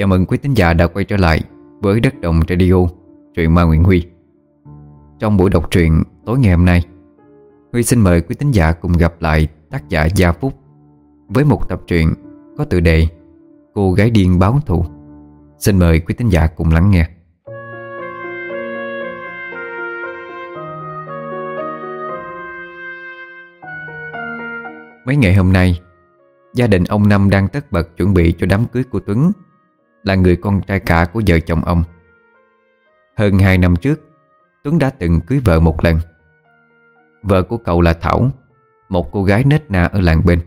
Chào mừng quý tín giả đã quay trở lại với Đất Đồng Radio, truyện ma Nguyễn Huy. Trong buổi đọc truyện tối ngày hôm nay Huy xin mời quý tín giả cùng gặp lại tác giả Gia Phúc Với một tập truyện có tựa đề Cô gái điên báo thù. Xin mời quý tín giả cùng lắng nghe. Mấy ngày hôm nay Gia đình ông Năm đang tất bật chuẩn bị cho đám cưới của Tuấn. Là người con trai cả của vợ chồng ông. Hơn 2 năm trước, Tuấn đã từng cưới vợ một lần. Vợ của cậu là Thảo, Một cô gái nết na ở làng bên.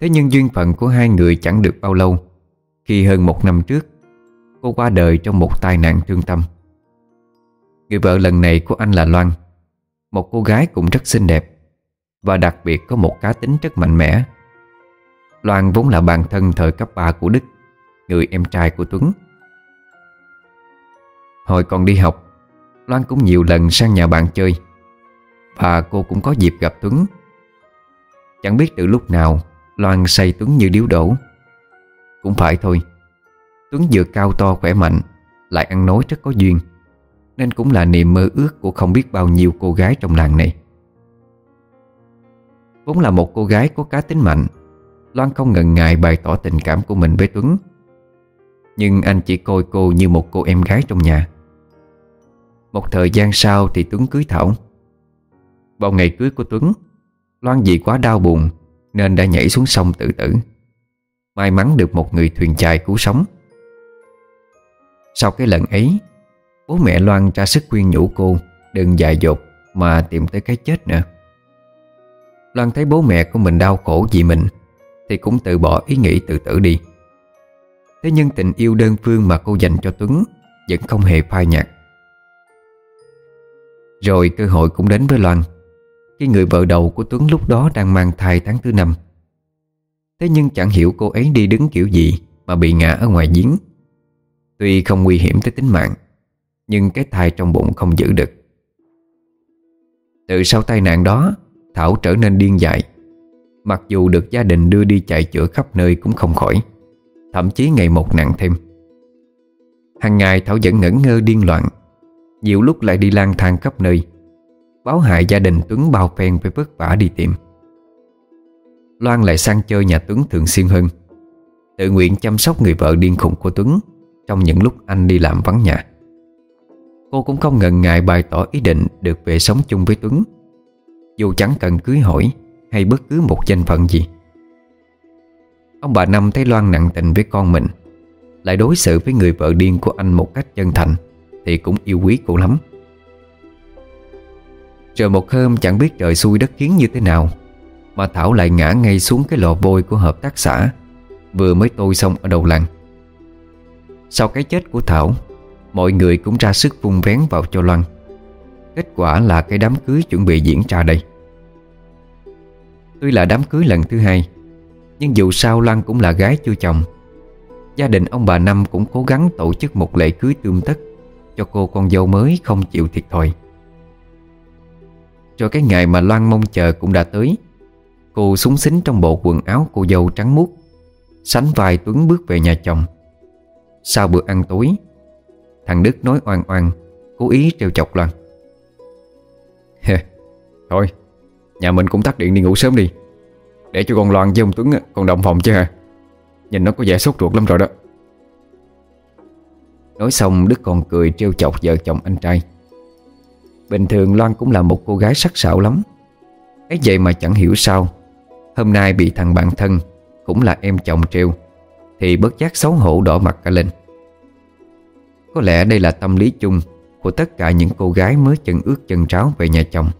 Thế nhưng duyên phận của hai người chẳng được bao lâu. Khi hơn một năm trước, Cô qua đời trong một tai nạn thương tâm. Người vợ lần này của anh là Loan, Một cô gái cũng rất xinh đẹp và đặc biệt có một cá tính rất mạnh mẽ. Loan vốn là bạn thân thời cấp 3 của Đức. Người em trai của Tuấn. Hồi còn đi học, Loan cũng nhiều lần sang nhà bạn chơi. Và cô cũng có dịp gặp Tuấn. Chẳng biết từ lúc nào, Loan say Tuấn như điếu đổ. Cũng phải thôi, Tuấn vừa cao to khỏe mạnh, Lại ăn nói rất có duyên. Nên cũng là niềm mơ ước của không biết bao nhiêu cô gái trong làng này. Vốn là một cô gái có cá tính mạnh, Loan không ngần ngại bày tỏ tình cảm của mình với Tuấn. Nhưng anh chỉ coi cô như một cô em gái trong nhà. Một thời gian sau thì Tuấn cưới Thảo. Vào ngày cưới của Tuấn, Loan vì quá đau buồn Nên đã nhảy xuống sông tự tử. May mắn được một người thuyền chài cứu sống. Sau cái lần ấy, Bố mẹ Loan ra sức khuyên nhủ cô Đừng dại dột mà tìm tới cái chết nữa. Loan thấy bố mẹ của mình đau khổ vì mình Thì cũng từ bỏ ý nghĩ tự tử đi. Thế nhưng tình yêu đơn phương mà cô dành cho Tuấn Vẫn không hề phai nhạt. Rồi cơ hội cũng đến với Loan, Khi người vợ đầu của Tuấn lúc đó đang mang thai tháng thứ năm. Thế nhưng chẳng hiểu cô ấy đi đứng kiểu gì Mà bị ngã ở ngoài giếng. Tuy không nguy hiểm tới tính mạng, Nhưng cái thai trong bụng không giữ được. Từ sau tai nạn đó, Thảo trở nên điên dại. Mặc dù được gia đình đưa đi chạy chữa khắp nơi cũng không khỏi. Thậm chí ngày một nặng thêm. Hàng ngày Thảo vẫn ngẩn ngơ điên loạn. Nhiều lúc lại đi lang thang khắp nơi, Báo hại gia đình Tuấn bao phen phải vất vả đi tìm. Loan lại sang chơi nhà Tuấn thường xuyên hơn. Tự nguyện chăm sóc người vợ điên khùng của Tuấn Trong những lúc anh đi làm vắng nhà. Cô cũng không ngần ngại bày tỏ ý định được về sống chung với Tuấn. Dù chẳng cần cưới hỏi Hay bất cứ một danh phận gì Ông bà Năm thấy Loan nặng tình với con mình, Lại đối xử với người vợ điên của anh một cách chân thành, Thì cũng yêu quý cô lắm. Rồi một hôm, chẳng biết trời xui đất khiến như thế nào, Mà Thảo lại ngã ngay xuống cái lò vôi của hợp tác xã. Vừa mới tôi xong ở đầu làng. Sau cái chết của Thảo, Mọi người cũng ra sức vung vén vào cho Loan. Kết quả là cái đám cưới chuẩn bị diễn ra đây. Tuy là đám cưới lần thứ hai nhưng dù sao Lan cũng là gái chưa chồng. Gia đình ông bà Năm cũng cố gắng tổ chức một lễ cưới tươm tất Cho cô con dâu mới không chịu thiệt thòi. Rồi cái ngày mà Loan mong chờ cũng đã tới, Cô súng xính trong bộ quần áo cô dâu trắng muốt, Sánh vai Tuấn bước về nhà chồng. Sau bữa ăn tối, Thằng Đức nói oan oan, Cố ý trêu chọc Loan Thôi, Nhà mình cũng tắt điện đi ngủ sớm đi. Để cho con Loan với ông Tuấn còn động phòng chứ hả? Nhìn nó có vẻ sốt ruột lắm rồi đó. Nói xong, Đức còn cười trêu chọc vợ chồng anh trai. Bình thường Loan cũng là một cô gái sắc sảo lắm. Ấy vậy mà chẳng hiểu sao, Hôm nay bị thằng bạn thân, Cũng là em chồng trêu, Thì bất giác xấu hổ đỏ mặt cả lên. Có lẽ đây là tâm lý chung Của tất cả những cô gái mới chân ướt chân ráo về nhà chồng.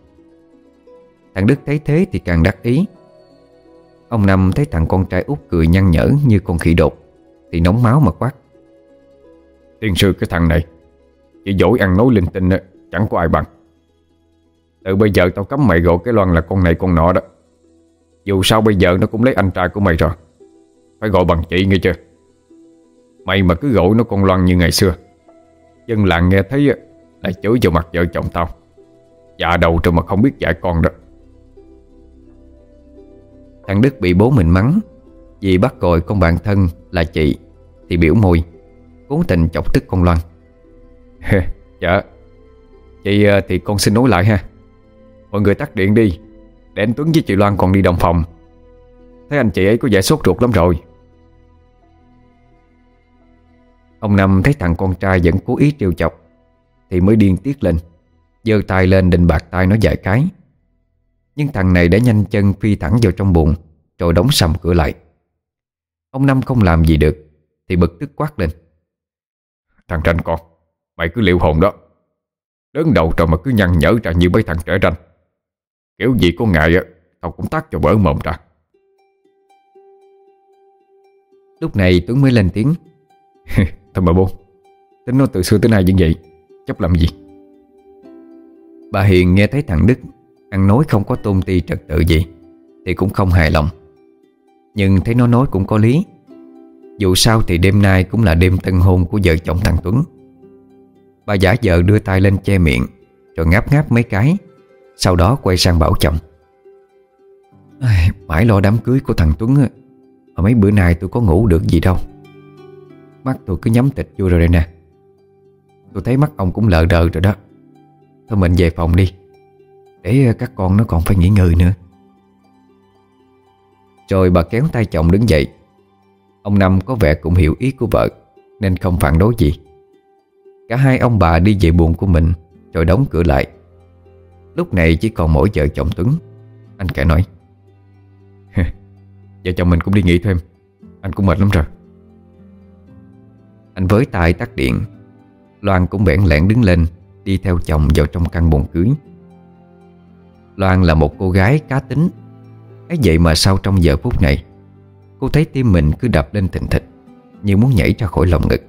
Thằng Đức thấy thế thì càng đắc ý. Ông Năm thấy thằng con trai út cười nhăn nhở như con khỉ đột, Thì nóng máu mà quát. Tiên sư, cái thằng này, Chỉ dỗi ăn nói linh tinh Chẳng có ai bằng. Từ bây giờ tao cấm mày gọi cái loan là con này con nọ đó. Dù sao bây giờ nó cũng lấy anh trai của mày rồi. Phải gọi bằng chị nghe chưa Mày mà cứ gọi nó con loan như ngày xưa. Dân làng nghe thấy Lại chửi vào mặt vợ chồng tao. Dạ đầu rồi mà không biết dạy con đó. Thằng Đức bị bố mình mắng. Vì bắt gọi con bạn thân là chị, Thì biểu môi, Cố tình chọc tức con Loan. Dạ chị ờ, thì con xin nói lại ha. Mọi người tắt điện đi, Để anh Tuấn với chị Loan còn đi đồng phòng. Thấy anh chị ấy có vẻ sốt ruột lắm rồi. Ông Năm thấy thằng con trai vẫn cố ý trêu chọc, Thì mới điên tiết lên, giơ tay lên định bạc tay nó vài cái. Nhưng thằng này đã nhanh chân phi thẳng vào trong bụng Rồi đóng sầm cửa lại. Ông Năm không làm gì được, Thì bực tức quát lên. Thằng tranh con, Mày cứ liệu hồn đó. Lớn đầu rồi mà cứ nhăn nhở ra như mấy thằng trẻ ranh. Kiểu gì có ngại á, Tao cũng tắt cho bỡ mồm ra. Lúc này Tuấn mới lên tiếng. Thôi mà bố, Tính nó từ xưa tới nay như vậy, Chấp làm gì? Bà Hiền nghe thấy thằng Đức Ăn nói không có tôn ti trật tự gì Thì cũng không hài lòng. Nhưng thấy nó nói cũng có lý. Dù sao thì đêm nay cũng là đêm tân hôn của vợ chồng thằng Tuấn. Bà giả vợ đưa tay lên che miệng Rồi ngáp ngáp mấy cái Sau đó quay sang bảo chồng. Ai, Mãi lo đám cưới của thằng Tuấn Mà mấy bữa nay tôi có ngủ được gì đâu. Mắt tôi cứ nhắm tịch vô rồi đây nè. Tôi thấy mắt ông cũng lờ đờ rồi đó. Thôi mình về phòng đi. Để ờ, các con nó còn phải nghỉ ngơi nữa. Rồi bà kéo tay chồng đứng dậy. Ông Năm có vẻ cũng hiểu ý của vợ, Nên không phản đối gì. Cả hai ông bà đi về buồn của mình, Rồi đóng cửa lại. Lúc này chỉ còn mỗi vợ chồng Tuấn. Anh kể nói Vợ chồng mình cũng đi nghỉ thêm. Anh cũng mệt lắm rồi. Anh với tay tắt điện, Loan cũng bẽn lẽn đứng lên, Đi theo chồng vào trong căn buồng cưới. Loan là một cô gái cá tính. Ấy vậy mà sau trong giờ phút này, Cô thấy tim mình cứ đập lên thình thịch, Như muốn nhảy ra khỏi lòng ngực.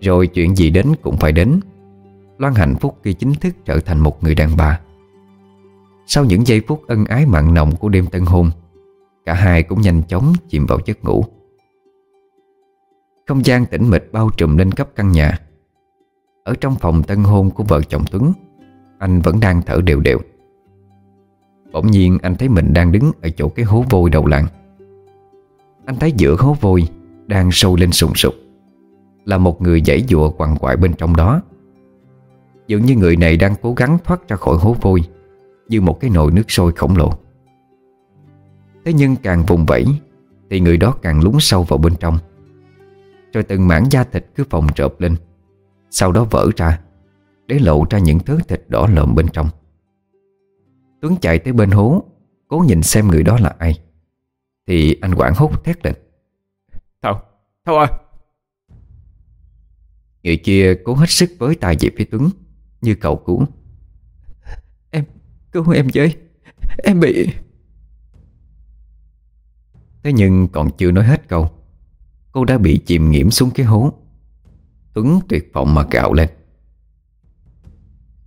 Rồi chuyện gì đến cũng phải đến. Loan hạnh phúc khi chính thức trở thành một người đàn bà. Sau những giây phút ân ái mặn nồng của đêm tân hôn, Cả hai cũng nhanh chóng chìm vào giấc ngủ. Không gian tĩnh mịch bao trùm lên cấp căn nhà. Ở trong phòng tân hôn của vợ chồng Tuấn anh vẫn đang thở đều đều. Bỗng nhiên anh thấy mình đang đứng ở chỗ cái hố vôi đầu làng. Anh thấy giữa hố vôi Đang sâu lên sùng sục, Là một người dãy dụa quằn quại bên trong đó. Dường như người này đang cố gắng thoát ra khỏi hố vôi, Như một cái nồi nước sôi khổng lồ. Thế nhưng càng vùng vẫy, Thì người đó càng lún sâu vào bên trong. Rồi từng mảng da thịt cứ phồng trộp lên, Sau đó vỡ ra. Để lộ ra những thứ thịt đỏ lợm bên trong. Tuấn chạy tới bên hố Cố nhìn xem người đó là ai. Thì anh quảng hốt thét lên. Thảo, Thảo ơi. Người kia cố hết sức với tay về phía Tuấn Như cầu cứu Em, cứu em với. Em bị. Thế nhưng còn chưa nói hết câu Cô đã bị chìm nghiễm xuống cái hố. Tuấn tuyệt vọng mà gạo lên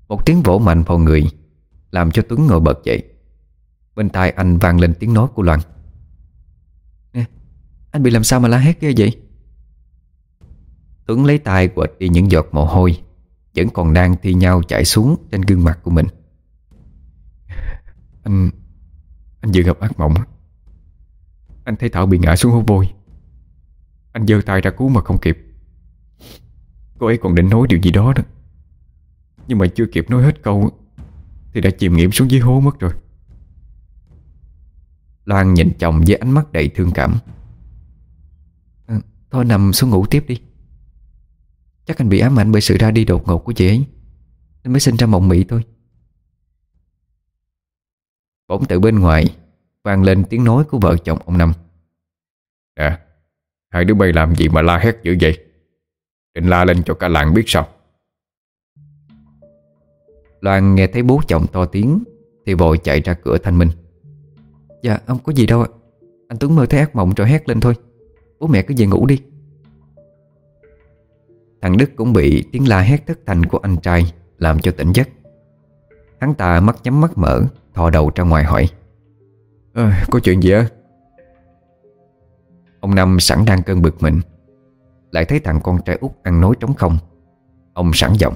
một tiếng vỗ mạnh vào người, Làm cho Tuấn ngồi bật dậy. Bên tai anh vang lên tiếng nói của Loan. Nè, Anh bị làm sao mà la hét ghê vậy? Tuấn lấy tay quệt đi những giọt mồ hôi, Vẫn còn đang thi nhau chảy xuống Trên gương mặt của mình. Anh Anh vừa gặp ác mộng. Anh thấy Thảo bị ngã xuống hố vôi Anh giơ tay ra cứu mà không kịp. Cô ấy còn định nói điều gì đó đó. Nhưng mà chưa kịp nói hết câu Thì đã chìm nghiệm xuống dưới hố mất rồi. Loan nhìn chồng với ánh mắt đầy thương cảm. À, Thôi nằm xuống ngủ tiếp đi. Chắc anh bị ám ảnh bởi sự ra đi đột ngột của chị ấy. Nên mới sinh ra mộng mị thôi. Bỗng từ bên ngoài vang lên tiếng nói của vợ chồng ông Năm. Nè Hai đứa bay làm gì mà la hét dữ vậy? Định la lên cho cả làng biết sao Loan nghe thấy bố chồng to tiếng Thì vội chạy ra cửa thanh minh. Dạ không có gì đâu ạ. Anh Tuấn mơ thấy ác mộng rồi hét lên thôi. Bố mẹ cứ về ngủ đi. Thằng Đức cũng bị tiếng la hét thất thành của anh trai Làm cho tỉnh giấc. Hắn ta mắt nhắm mắt mở Thò đầu ra ngoài hỏi. À, Có chuyện gì á? Ông Năm sẵn đang cơn bực mình Lại thấy thằng con trai út ăn nói trống không. Ông sẵn giọng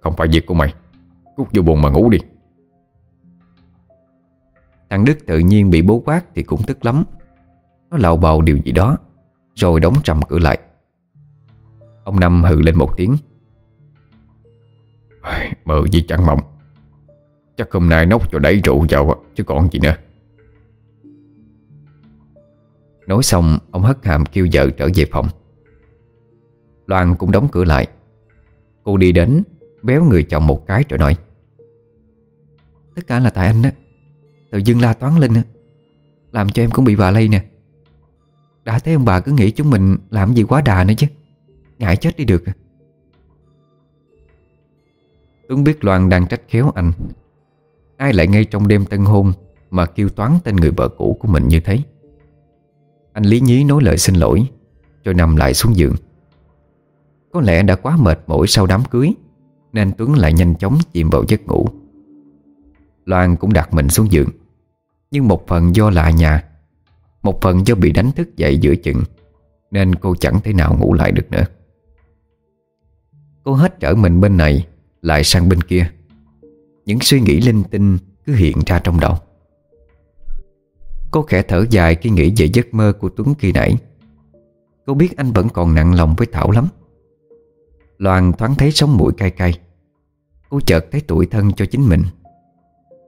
Không phải việc của mày. Cút vô buồn mà ngủ đi. Thằng Đức tự nhiên bị bố quát Thì cũng tức lắm. Nó lạo bầu điều gì đó Rồi đóng trầm cửa lại. Ông Năm hừ lên một tiếng. Mơ gì chẳng mộng. Chắc hôm nay nốc cho đẩy rượu vào Chứ còn gì nữa. Nói xong ông hất hàm kêu vợ trở về phòng. Loan cũng đóng cửa lại. Cô đi đến Béo người chồng một cái rồi nói, Tất cả là tại anh á. Tự dưng la toán lên Làm cho em cũng bị bà lây nè. Đã thấy ông bà cứ nghĩ chúng mình Làm gì quá đà nữa chứ. Ngại chết đi được à. Tuấn biết Loan đang trách khéo anh. Ai lại ngay trong đêm tân hôn Mà kêu toán tên người vợ cũ của mình như thế? Anh lý nhí nói lời xin lỗi, Rồi nằm lại xuống giường. Có lẽ đã quá mệt mỏi sau đám cưới nên Tuấn lại nhanh chóng chìm vào giấc ngủ. Loan cũng đặt mình xuống giường. Nhưng một phần do lạ nhà, Một phần do bị đánh thức dậy giữa chừng, Nên cô chẳng thể nào ngủ lại được nữa. Cô hết trở mình bên này, Lại sang bên kia. Những suy nghĩ linh tinh cứ hiện ra trong đầu. Cô khẽ thở dài khi nghĩ về giấc mơ của Tuấn khi nãy. Cô biết anh vẫn còn nặng lòng với Thảo lắm. Loan thoáng thấy sống mũi cay cay. Cô chợt thấy tuổi thân cho chính mình.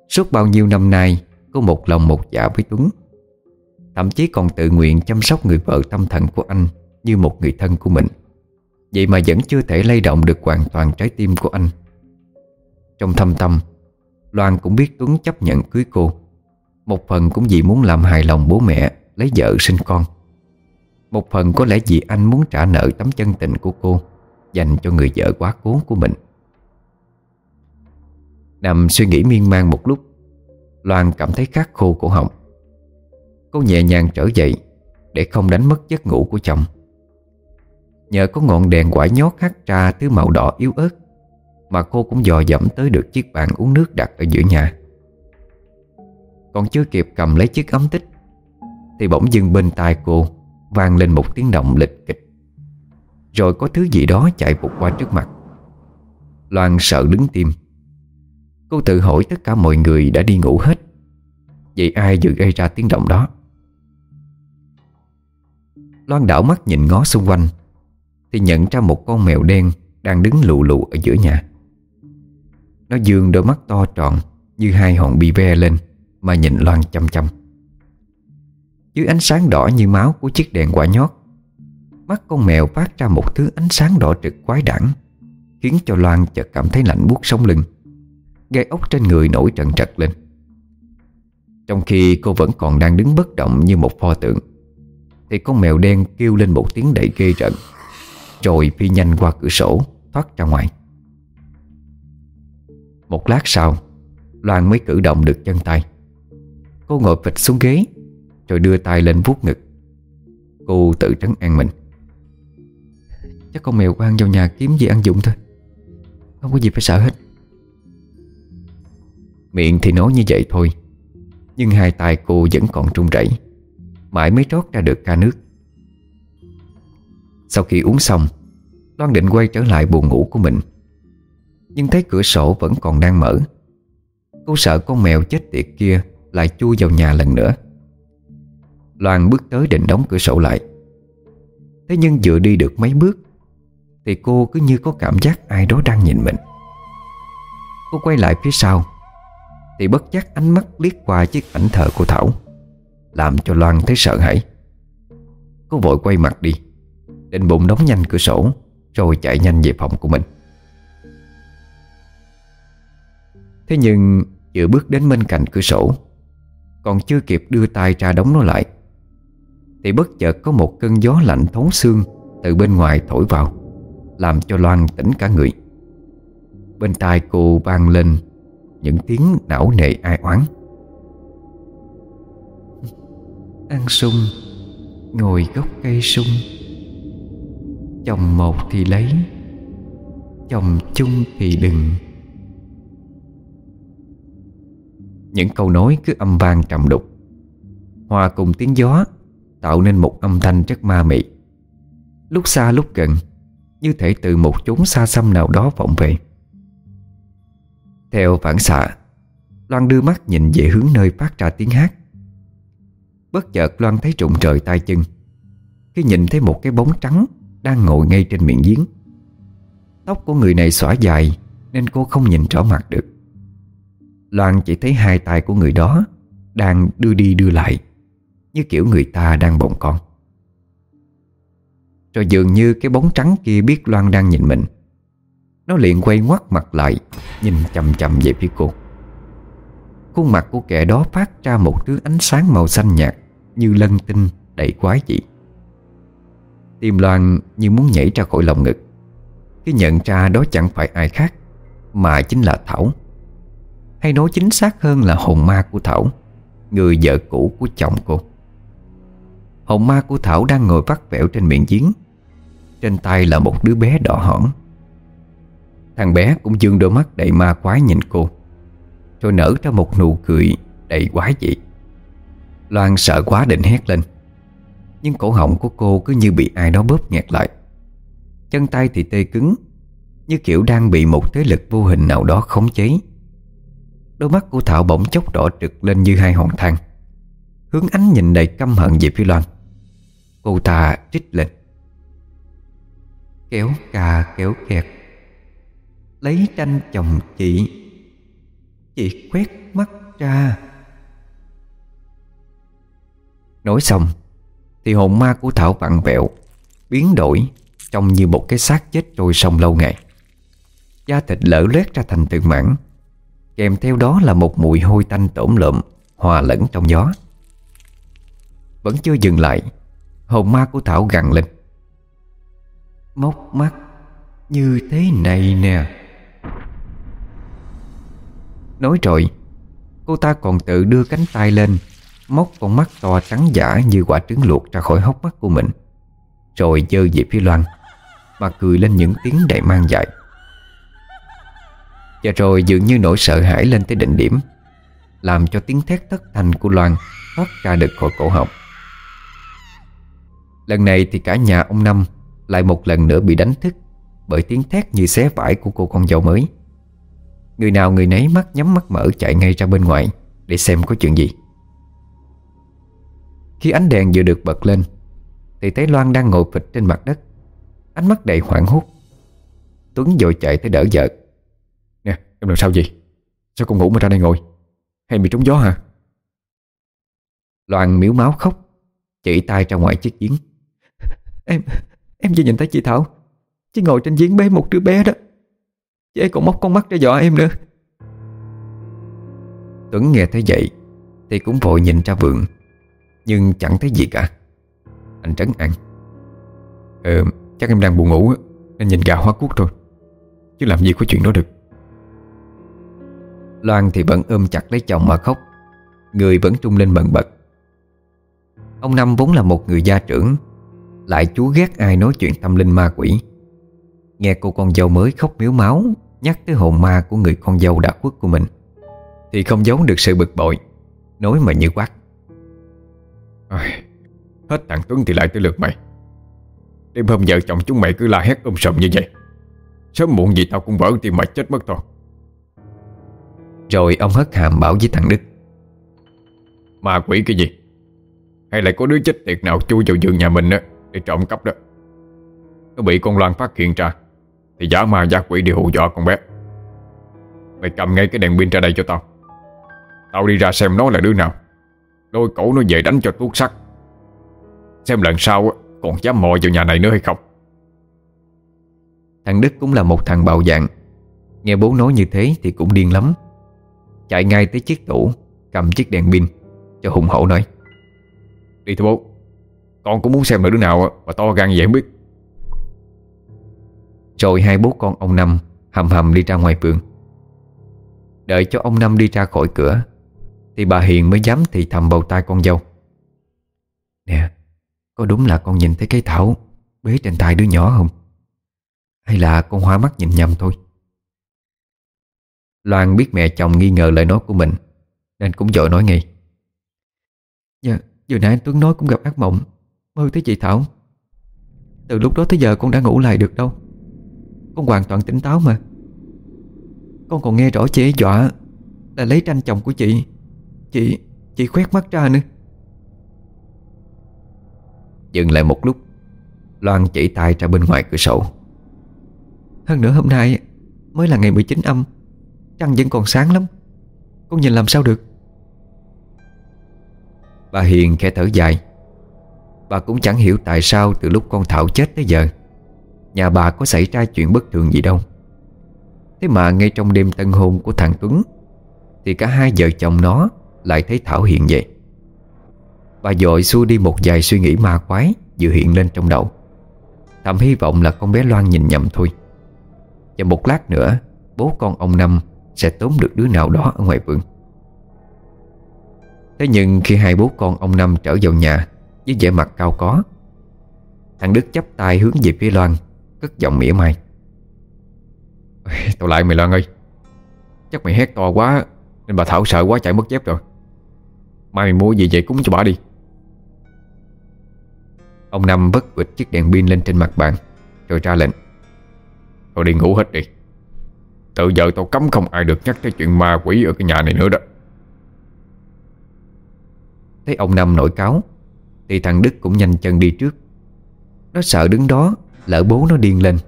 Suốt bao nhiêu năm nay, Cô một lòng một dạ với Tuấn. Thậm chí còn tự nguyện chăm sóc người vợ tâm thần của anh Như một người thân của mình. Vậy mà vẫn chưa thể lay động được hoàn toàn trái tim của anh. Trong thâm tâm, Loan cũng biết Tuấn chấp nhận cưới cô. Một phần cũng vì muốn làm hài lòng bố mẹ, Lấy vợ sinh con. Một phần có lẽ vì anh muốn trả nợ tấm chân tình của cô, Dành cho người vợ quá cố của mình. Nằm suy nghĩ miên man một lúc, Loan cảm thấy khát khô cổ họng. Cô nhẹ nhàng trở dậy Để không đánh mất giấc ngủ của chồng. Nhờ có ngọn đèn quải nhót hắt ra thứ màu đỏ yếu ớt Mà cô cũng dò dẫm tới được chiếc bàn uống nước đặt ở giữa nhà. Còn chưa kịp cầm lấy chiếc ấm tích, Thì bỗng dưng bên tai cô vang lên một tiếng động lịch kịch. Rồi có thứ gì đó chạy vụt qua trước mặt. Loan sợ đứng tim. Cô tự hỏi tất cả mọi người đã đi ngủ hết. Vậy ai vừa gây ra tiếng động đó? Loan đảo mắt nhìn ngó xung quanh, Thì nhận ra một con mèo đen Đang đứng lụ lụ ở giữa nhà. Nó dương đôi mắt to tròn Như hai hòn bi ve lên Mà nhìn Loan chăm chăm. Dưới ánh sáng đỏ như máu của chiếc đèn quả nhót, Mắt con mèo phát ra một thứ ánh sáng đỏ trực quái đản, Khiến cho Loan chợt cảm thấy lạnh buốt sống lưng. Gai ốc trên người nổi trần trật lên. Trong khi cô vẫn còn đang đứng bất động như một pho tượng, Thì con mèo đen kêu lên một tiếng đầy ghê rợn, Rồi phi nhanh qua cửa sổ, Thoát ra ngoài. Một lát sau, Loan mới cử động được chân tay. Cô ngồi phịch xuống ghế, Rồi đưa tay lên vuốt ngực. Cô tự trấn an mình. Chắc con mèo quan vào nhà kiếm gì ăn dụng thôi. Không có gì phải sợ hết. Miệng thì nói như vậy thôi, Nhưng hai tay cô vẫn còn trung rẩy. Mãi mới trót ra được ca nước. Sau khi uống xong, Loan định quay trở lại buồn ngủ của mình. Nhưng thấy cửa sổ vẫn còn đang mở. Cô sợ con mèo chết tiệt kia Lại chui vào nhà lần nữa. Loan bước tới định đóng cửa sổ lại. Thế nhưng vừa đi được mấy bước, Thì cô cứ như có cảm giác ai đó đang nhìn mình. Cô quay lại phía sau thì bất giác ánh mắt liếc qua chiếc ảnh thờ của Thảo, Làm cho Loan thấy sợ hãi. Cô vội quay mặt đi, Định bụng đóng nhanh cửa sổ, Rồi chạy nhanh về phòng của mình. Thế nhưng, vừa bước đến bên cạnh cửa sổ, Còn chưa kịp đưa tay ra đóng nó lại, Thì bất chợt có một cơn gió lạnh thấu xương Từ bên ngoài thổi vào, Làm cho Loan tỉnh cả người. Bên tai cô vang lên những tiếng não nề ai oán. Ăn sung Ngồi gốc cây sung, Chồng một thì lấy, Chồng chung thì đừng. Những câu nói cứ âm vang trầm đục. Hòa cùng tiếng gió Tạo nên một âm thanh rất ma mị. Lúc xa lúc gần, Như thể từ một chốn xa xăm nào đó vọng về theo phản xạ, Loan đưa mắt nhìn về hướng nơi phát ra tiếng hát. Bất chợt Loan thấy trụng trời tay chân, Khi nhìn thấy một cái bóng trắng Đang ngồi ngay trên miệng giếng. Tóc của người này xõa dài Nên cô không nhìn rõ mặt được. Loan chỉ thấy hai tay của người đó Đang đưa đi đưa lại, Như kiểu người ta đang bồng con. Rồi dường như cái bóng trắng kia biết Loan đang nhìn mình. Nó liền quay ngoắt mặt lại, Nhìn chầm chầm về phía cô. Khuôn mặt của kẻ đó phát ra một thứ ánh sáng màu xanh nhạt Như lân tinh đầy quái dị. Tim Loan như muốn nhảy ra khỏi lòng ngực. Khi nhận ra đó chẳng phải ai khác, Mà chính là Thảo. Hay nói chính xác hơn là hồn ma của Thảo, Người vợ cũ của chồng cô. Hồn ma của Thảo đang ngồi vắt vẻo trên miệng giếng. Trên tay là một đứa bé đỏ hỏn. Thằng bé cũng dương đôi mắt đầy ma quái nhìn cô. Rồi nở ra một nụ cười đầy quái dị. Loan sợ quá định hét lên. Nhưng cổ họng của cô cứ như bị ai đó bóp nghẹt lại. Chân tay thì tê cứng, Như kiểu đang bị một thế lực vô hình nào đó khống chế. Đôi mắt của Thảo bỗng chốc đỏ trực lên như hai hòn than. Hướng ánh nhìn đầy căm hận về phía Loan. Cô ta trích lên. Kéo cà kéo kẹt. Lấy tranh chồng chị. Chị quét mắt ra. Nói xong, Thì hồn ma của Thảo vặn vẹo, Biến đổi, Trông như một cái xác chết trôi sông lâu ngày. Da thịt lở loét ra thành từng mảng, Kèm theo đó là một mùi hôi tanh tổm lợm, Hòa lẫn trong gió. Vẫn chưa dừng lại, Hồn ma của Thảo gằn lên. Móc mắt Như thế này nè. Nói rồi. Cô ta còn tự đưa cánh tay lên, Móc con mắt to trắng giả như quả trứng luộc ra khỏi hốc mắt của mình. Rồi dơ về phía Loan, Mà cười lên những tiếng đầy mang dại Và rồi dường như nỗi sợ hãi lên tới đỉnh điểm, Làm cho tiếng thét thất thanh của Loan thoát ra được khỏi cổ họng. Lần này thì cả nhà ông Năm Lại một lần nữa bị đánh thức Bởi tiếng thét như xé vải của cô con dâu mới. Người nào người nấy mắt nhắm mắt mở chạy ngay ra bên ngoài Để xem có chuyện gì. Khi ánh đèn vừa được bật lên Thì thấy Loan đang ngồi phịch trên mặt đất. Ánh mắt đầy hoảng hốt. Tuấn vội chạy tới đỡ vợ. Nè em làm sao gì Sao con ngủ mà ra đây ngồi? Hay bị trúng gió hả? Loan miếu máu khóc Chỉ tay ra ngoài chiếc giếng. Em Em chỉ nhìn thấy chị Thảo Chỉ ngồi trên giếng bế một đứa bé đó chế còn móc con mắt ra dọa em nữa. Tuấn nghe thấy vậy Thì cũng vội nhìn ra vườn, Nhưng chẳng thấy gì cả. Anh trấn an. Ờ chắc em đang buồn ngủ Nên nhìn gà hóa cuốc thôi, Chứ làm gì có chuyện đó được. Loan thì vẫn ôm chặt lấy chồng mà khóc, Người vẫn trung lên bần bật. Ông Năm vốn là một người gia trưởng, Lại chú ghét ai nói chuyện tâm linh ma quỷ. Nghe cô con dâu mới khóc miếu máu Nhắc tới hồn ma của người con dâu đã khuất của mình Thì không giấu được sự bực bội Nói mà như quát. Ai, Hết thằng Tuấn thì lại tới lượt mày. Đêm hôm vợ chồng chúng mày cứ la hét um sùm như vậy. Sớm muộn gì tao cũng vỡ tim mày chết mất thôi. Rồi ông hất hàm bảo với thằng Đức. Ma quỷ cái gì? Hay lại có đứa chết tiệt nào chui vào giường nhà mình á Để trộm cắp đó? Nó bị con Loan phát hiện ra Thì giả ma giả quỷ đi hù dọa con bé. Mày cầm ngay cái đèn pin ra đây cho tao. Tao đi ra xem nó là đứa nào. Lôi cổ nó về đánh cho tuốt sắt Xem lần sau còn dám mò vào nhà này nữa hay không? Thằng Đức cũng là một thằng bạo dạng. Nghe bố nói như thế thì cũng điên lắm. Chạy ngay tới chiếc tủ Cầm chiếc đèn pin Cho hùng hổ nói. Đi thôi bố. Con cũng muốn xem là đứa nào mà to gan vậy không biết rồi hai bố con ông Năm Hầm hầm đi ra ngoài vườn. Đợi cho ông Năm đi ra khỏi cửa, Thì bà Hiền mới dám thì thầm bầu tai con dâu. Nè, Có đúng là con nhìn thấy cái thảo Bế trên tay đứa nhỏ không? Hay là con hoa mắt nhìn nhầm thôi? Loan biết mẹ chồng nghi ngờ lời nói của mình, Nên cũng dội nói ngay. Dạ Vừa nãy anh Tuấn nói cũng gặp ác mộng. Mơ thấy chị Thảo. Từ lúc đó tới giờ con đã ngủ lại được đâu. Con hoàn toàn tỉnh táo mà. Con còn nghe rõ chị ấy dọa Là lấy tranh chồng của chị. Chị Chị khoét mắt ra nữa. Dừng lại một lúc Loan chỉ tay ra bên ngoài cửa sổ. Hơn nữa hôm nay Mới là ngày 19 âm Trăng vẫn còn sáng lắm. Con nhìn làm sao được? Bà Hiền khẽ thở dài. Bà cũng chẳng hiểu tại sao Từ lúc con Thảo chết tới giờ Nhà bà có xảy ra chuyện bất thường gì đâu. Thế mà ngay trong đêm tân hôn của thằng Tuấn, Thì cả hai vợ chồng nó Lại thấy Thảo hiện vậy Bà dội xua đi một vài suy nghĩ ma quái Vừa hiện lên trong đầu. Thầm hy vọng là con bé Loan nhìn nhầm thôi. Và một lát nữa, Bố con ông Năm Sẽ tóm được đứa nào đó ở ngoài vườn. Thế nhưng khi hai bố con ông Năm trở vào nhà Với vẻ mặt cao có, Thằng Đức chắp tay hướng về phía Loan. Cất giọng mỉa mai. Tao lại mày Lan ơi. Chắc mày hét to quá, Nên bà Thảo sợ quá chạy mất dép rồi. Mai mày mua gì vậy cúng cho bà đi. Ông Năm bất vịt chiếc đèn pin lên trên mặt bàn, Rồi ra lệnh. Thôi đi ngủ hết đi. Tự giờ tao cấm không ai được nhắc tới chuyện ma quỷ ở cái nhà này nữa đó. Thấy ông Năm nổi cáo, Thì thằng Đức cũng nhanh chân đi trước. Nó sợ đứng đó Lỡ bố nó điên lên,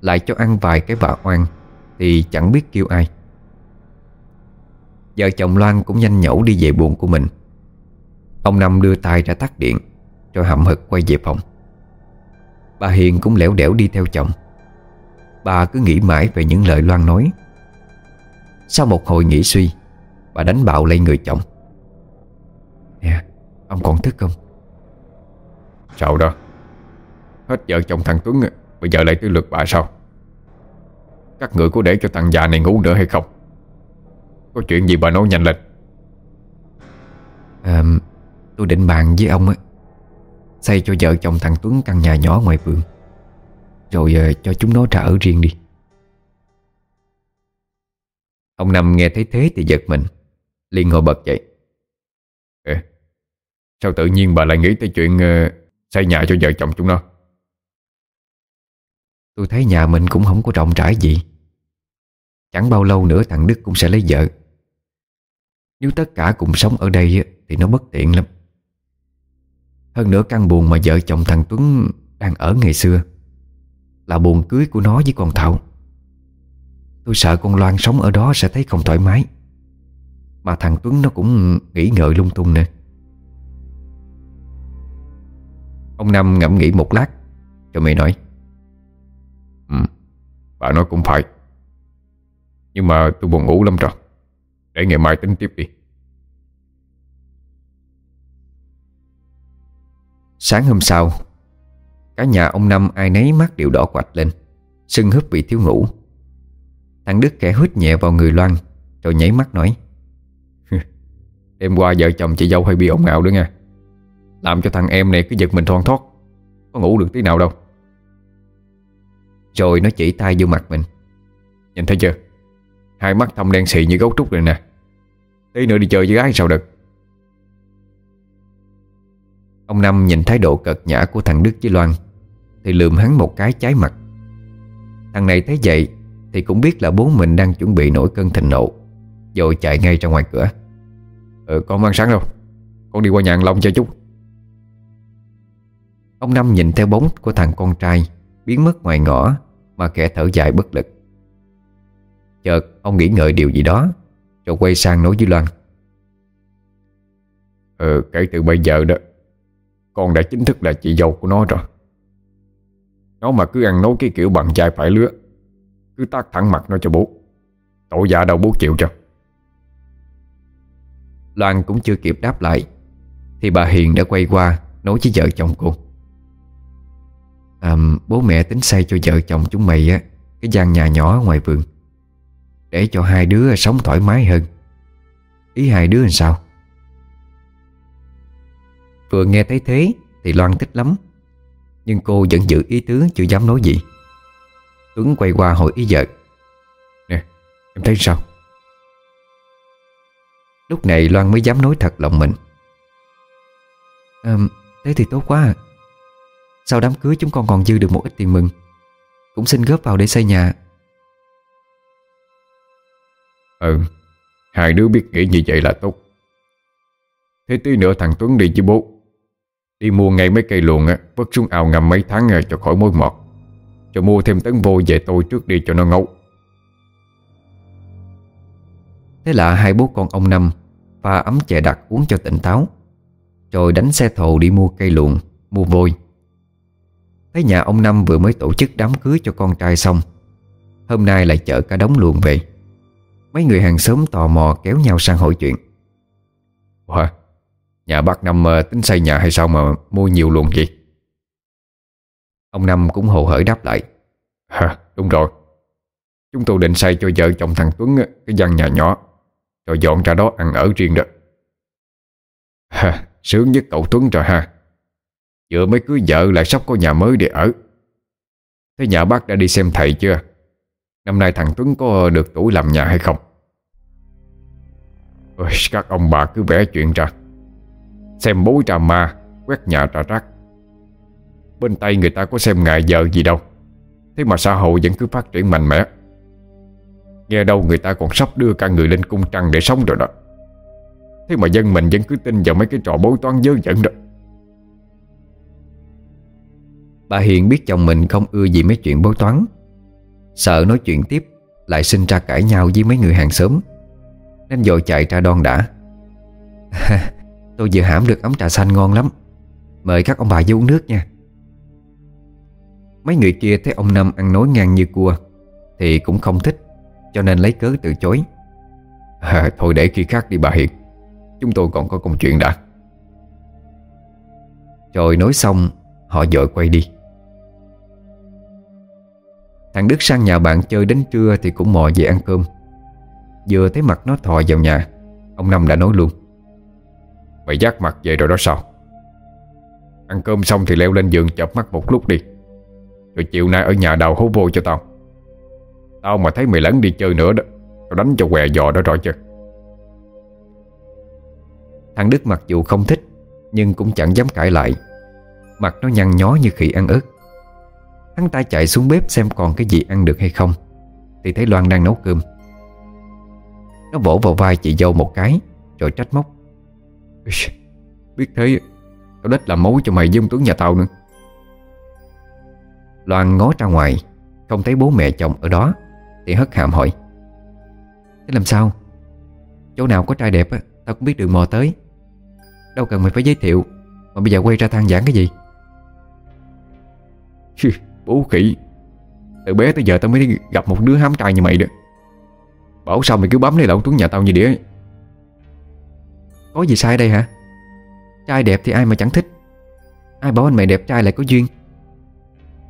Lại cho ăn vài cái vạ oan, Thì chẳng biết kêu ai. Vợ chồng Loan cũng nhanh nhẩu đi về buồn của mình. Ông Năm đưa tay ra tắt điện Rồi hậm hực quay về phòng. Bà Hiền cũng lẻo đẻo đi theo chồng. Bà cứ nghĩ mãi về những lời Loan nói. Sau một hồi nghĩ suy, Bà đánh bạo lấy người chồng. Nè, Ông còn thức không? Sao đó. Hết vợ chồng thằng Tuấn Bây giờ lại tới lượt bà sao? Các người có để cho thằng già này ngủ nữa hay không? Có chuyện gì bà nói nhanh lên. À, Tôi định bàn với ông á Xây cho vợ chồng thằng Tuấn căn nhà nhỏ ngoài vườn. Rồi uh, cho chúng nó trả ở riêng đi. Ông Năm nghe thấy thế thì giật mình liền ngồi bật dậy. Ê, Sao tự nhiên bà lại nghĩ tới chuyện uh, Xây nhà cho vợ chồng chúng nó Tôi thấy nhà mình cũng không có rộng rãi gì. Chẳng bao lâu nữa thằng Đức cũng sẽ lấy vợ. Nếu tất cả cùng sống ở đây Thì nó bất tiện lắm. Hơn nữa căn buồn mà vợ chồng thằng Tuấn Đang ở ngày xưa Là buồn cưới của nó với con Thảo. Tôi sợ con Loan sống ở đó Sẽ thấy không thoải mái. Mà thằng Tuấn nó cũng nghĩ ngợi lung tung nè Ông Năm ngẫm nghĩ một lát, Rồi mày nói. Bà nói cũng phải. Nhưng mà tôi buồn ngủ lắm rồi. Để ngày mai tính tiếp đi. Sáng hôm sau Cả nhà ông Năm ai nấy mắt đều đỏ quạch lên Sưng húp vì thiếu ngủ. Thằng Đức kẻ hít nhẹ vào người Loan Rồi nháy mắt nói Đêm qua vợ chồng chị dâu hơi bị ồn ào nữa nha Làm cho thằng em này cứ giật mình thoăn thoát Có ngủ được tí nào đâu rồi nó chỉ tay vô mặt mình. Nhìn thấy chưa? Hai mắt thâm đen xì như gấu trúc rồi nè. Tí nữa đi chơi với gái sao được? Ông Năm nhìn thái độ cợt nhã của thằng Đức với Loan, Thì lườm hắn một cái trái mặt. Thằng này thấy vậy, Thì cũng biết là bố mình đang chuẩn bị nổi cơn thịnh nộ Rồi chạy ngay ra ngoài cửa. Ừ con mang sáng đâu. Con đi qua nhà Long chơi chút. Ông Năm nhìn theo bóng của thằng con trai, Biến mất ngoài ngõ. Mà kẻ thở dài bất lực. Chợt ông nghĩ ngợi điều gì đó Rồi quay sang nói với Loan. Ừ kể từ bây giờ đó Con đã chính thức là chị dâu của nó rồi. Nó mà cứ ăn nói cái kiểu bằng chai phải lứa Cứ tác thẳng mặt nó cho bố. Tội dạ đâu bố chịu cho. Loan cũng chưa kịp đáp lại Thì bà Hiền đã quay qua Nói với vợ chồng cô à, Bố mẹ tính xây cho vợ chồng chúng mày á Cái gian nhà nhỏ ngoài vườn. Để cho hai đứa sống thoải mái hơn. Ý hai đứa làm sao? Vừa nghe thấy thế Thì Loan thích lắm. Nhưng cô vẫn giữ ý tứ chưa dám nói gì. Tuấn quay qua hỏi ý vợ. Nè em thấy sao? Lúc này Loan mới dám nói thật lòng mình. À, Thế thì tốt quá à. Sau đám cưới chúng con còn dư được một ít tiền mừng. Cũng xin góp vào để xây nhà. Ừ Hai đứa biết nghĩ như vậy là tốt. Thế tí nữa thằng Tuấn đi với bố. Đi mua ngay mấy cây luồng á Vứt xuống ao ngầm mấy tháng cho khỏi mối mọt. Cho mua thêm tấn vôi về tôi trước đi cho nó ngấu. Thế là hai bố con ông Năm Pha ấm chè đặc uống cho tỉnh táo Rồi đánh xe thồ đi mua cây luồng Mua vôi Thấy nhà ông Năm vừa mới tổ chức đám cưới cho con trai xong. Hôm nay lại chở cả đống luồng về. Mấy người hàng xóm tò mò kéo nhau sang hỏi chuyện. Wow, nhà bác Năm ờ, tính xây nhà hay sao mà mua nhiều luồng vậy? Ông Năm cũng hồ hởi đáp lại. Hả, đúng rồi. Chúng tôi định xây cho vợ chồng thằng Tuấn cái căn nhà nhỏ Rồi dọn ra đó ăn ở riêng đó. Ha, sướng nhất cậu Tuấn rồi ha Vừa mới cưới vợ lại sắp có nhà mới để ở. Thế nhà bác đã đi xem thầy chưa? Năm nay thằng Tuấn có được tuổi làm nhà hay không? Ôi, Các ông bà cứ vẽ chuyện ra. Xem bối trà ma Quét nhà trà rác. Bên Tây người ta có xem ngày giờ gì đâu. Thế mà xã hội vẫn cứ phát triển mạnh mẽ. Nghe đâu người ta còn sắp đưa cả người lên cung trăng để sống rồi đó. Thế mà dân mình vẫn cứ tin vào mấy cái trò bối toán dơ dẫn đó. Bà Hiền biết chồng mình không ưa gì mấy chuyện bối toán. Sợ nói chuyện tiếp Lại sinh ra cãi nhau với mấy người hàng xóm. Nên dội chạy ra đon đã. Tôi vừa hãm được ấm trà xanh ngon lắm. Mời các ông bà vô uống nước nha. Mấy người kia thấy ông Năm ăn nói ngang như cua Thì cũng không thích Cho nên lấy cớ từ chối. À, Thôi để khi khác đi bà Hiền Chúng tôi còn có công chuyện đã. Rồi nói xong Họ dội quay đi. Thằng Đức sang nhà bạn chơi đến trưa Thì cũng mò về ăn cơm. Vừa thấy mặt nó thò vào nhà, Ông Năm đã nói luôn. Mày dắt mặt về rồi đó sao? Ăn cơm xong thì leo lên giường chợp mắt một lúc đi. Rồi chiều nay ở nhà đào hố vô cho tao. Tao mà thấy mày lẫn đi chơi nữa đó, Tao đánh cho què giò đó rõ chưa Thằng Đức mặc dù không thích, Nhưng cũng chẳng dám cãi lại. Mặt nó nhăn nhó như khỉ ăn ớt. Hắn ta chạy xuống bếp xem còn cái gì ăn được hay không. Thì thấy Loan đang nấu cơm. Nó vỗ vào vai chị dâu một cái, Rồi trách móc. Biết thế, Tao đích làm mối cho mày với ông Tuấn nhà tao nữa. Loan ngó ra ngoài, Không thấy bố mẹ chồng ở đó, Thì hất hàm hỏi. Thế làm sao? Chỗ nào có trai đẹp á, Tao cũng biết đường mò tới. Đâu cần mày phải giới thiệu, Mà bây giờ quay ra than giảng cái gì? Bố khỉ. Từ bé tới giờ tao mới gặp một đứa hám trai như mày đó. Bảo sao mày cứ bấm lấy lẩu Tuấn nhà tao như đĩa. Có gì sai đây hả? Trai đẹp thì ai mà chẳng thích. Ai bảo anh mày đẹp trai lại có duyên?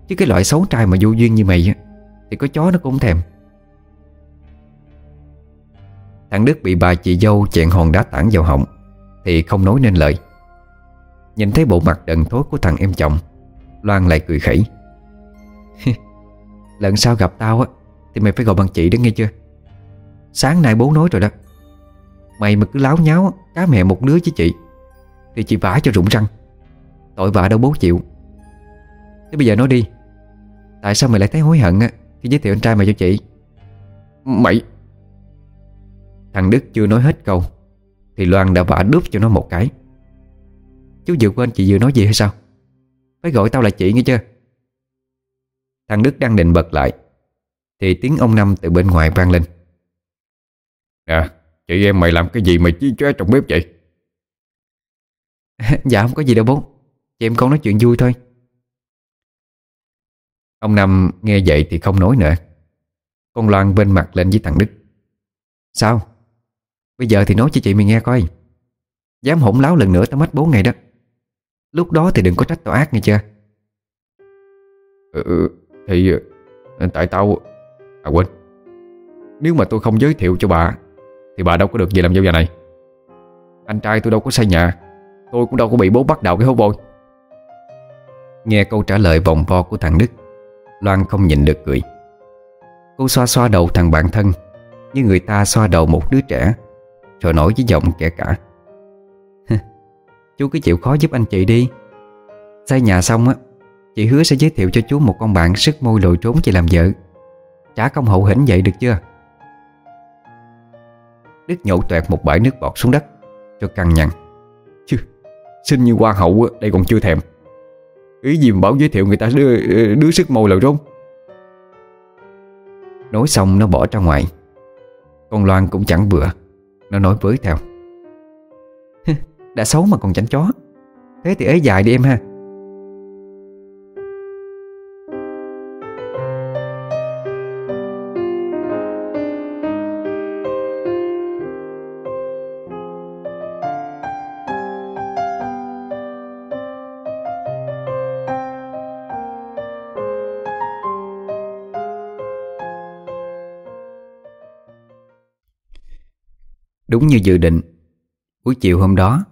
Chứ cái loại xấu trai mà vô duyên như mày Thì có chó nó cũng không thèm. Thằng Đức bị bà chị dâu chẹn hòn đá tảng vào họng, Thì không nói nên lời. Nhìn thấy bộ mặt đần thối của thằng em chồng, Loan lại cười khẩy. Lần sau gặp tao á, Thì mày phải gọi bằng chị đó nghe chưa? Sáng nay bố nói rồi đó. Mày mà cứ láo nháo Cá mẹ một đứa với chị, Thì chị vả cho rụng răng. Tội vạ đâu bố chịu. Thế bây giờ nói đi, Tại sao mày lại thấy hối hận á, Khi giới thiệu anh trai mày cho chị? Mày! Thằng Đức chưa nói hết câu, Thì Loan đã vả đúp cho nó một cái. Chú vừa quên chị vừa nói gì hay sao? Phải gọi tao là chị nghe chưa? Thằng Đức đang định bật lại. Thì tiếng ông Năm từ bên ngoài vang lên. Nè Chị em mày làm cái gì mà chí chóe trong bếp vậy? Dạ không có gì đâu bố. Chị em con nói chuyện vui thôi. Ông Năm nghe vậy thì không nói nữa. Con Loan bên mặt lên với thằng Đức. Sao? Bây giờ thì nói cho chị mày nghe coi. Dám hỗn láo lần nữa tao mất bố ngày đó. Lúc đó thì đừng có trách tao ác nghe chưa? Ừ, thì ờ, Tại tao À quên. Nếu mà tôi không giới thiệu cho bà, Thì bà đâu có được về làm dâu nhà này. Anh trai tôi đâu có xây nhà, Tôi cũng đâu có bị bố bắt đầu cái hố bôi. Nghe câu trả lời vòng vo của thằng Đức, Loan không nhìn được cười. Cô xoa xoa đầu thằng bạn thân, Như người ta xoa đầu một đứa trẻ, Rồi nói với giọng kẻ cả. Chú cứ chịu khó giúp anh chị đi. Xây nhà xong á Chị hứa sẽ giới thiệu cho chú một con bạn Sức môi lội trốn chị làm vợ. Trả công hậu hĩnh vậy được chưa? Đức nhổ tuẹt một bãi nước bọt xuống đất Cho căng nhằn. Chứ Xinh như hoa hậu đây còn chưa thèm. Ý gì mà bảo giới thiệu người ta đưa, đứa sức môi lội trốn? Nói xong nó bỏ ra ngoài. Con Loan cũng chẳng vừa Nó nói với theo. Đã xấu mà còn chảnh chó. Thế thì ấy dài đi em ha. Đúng như dự định. Buổi chiều hôm đó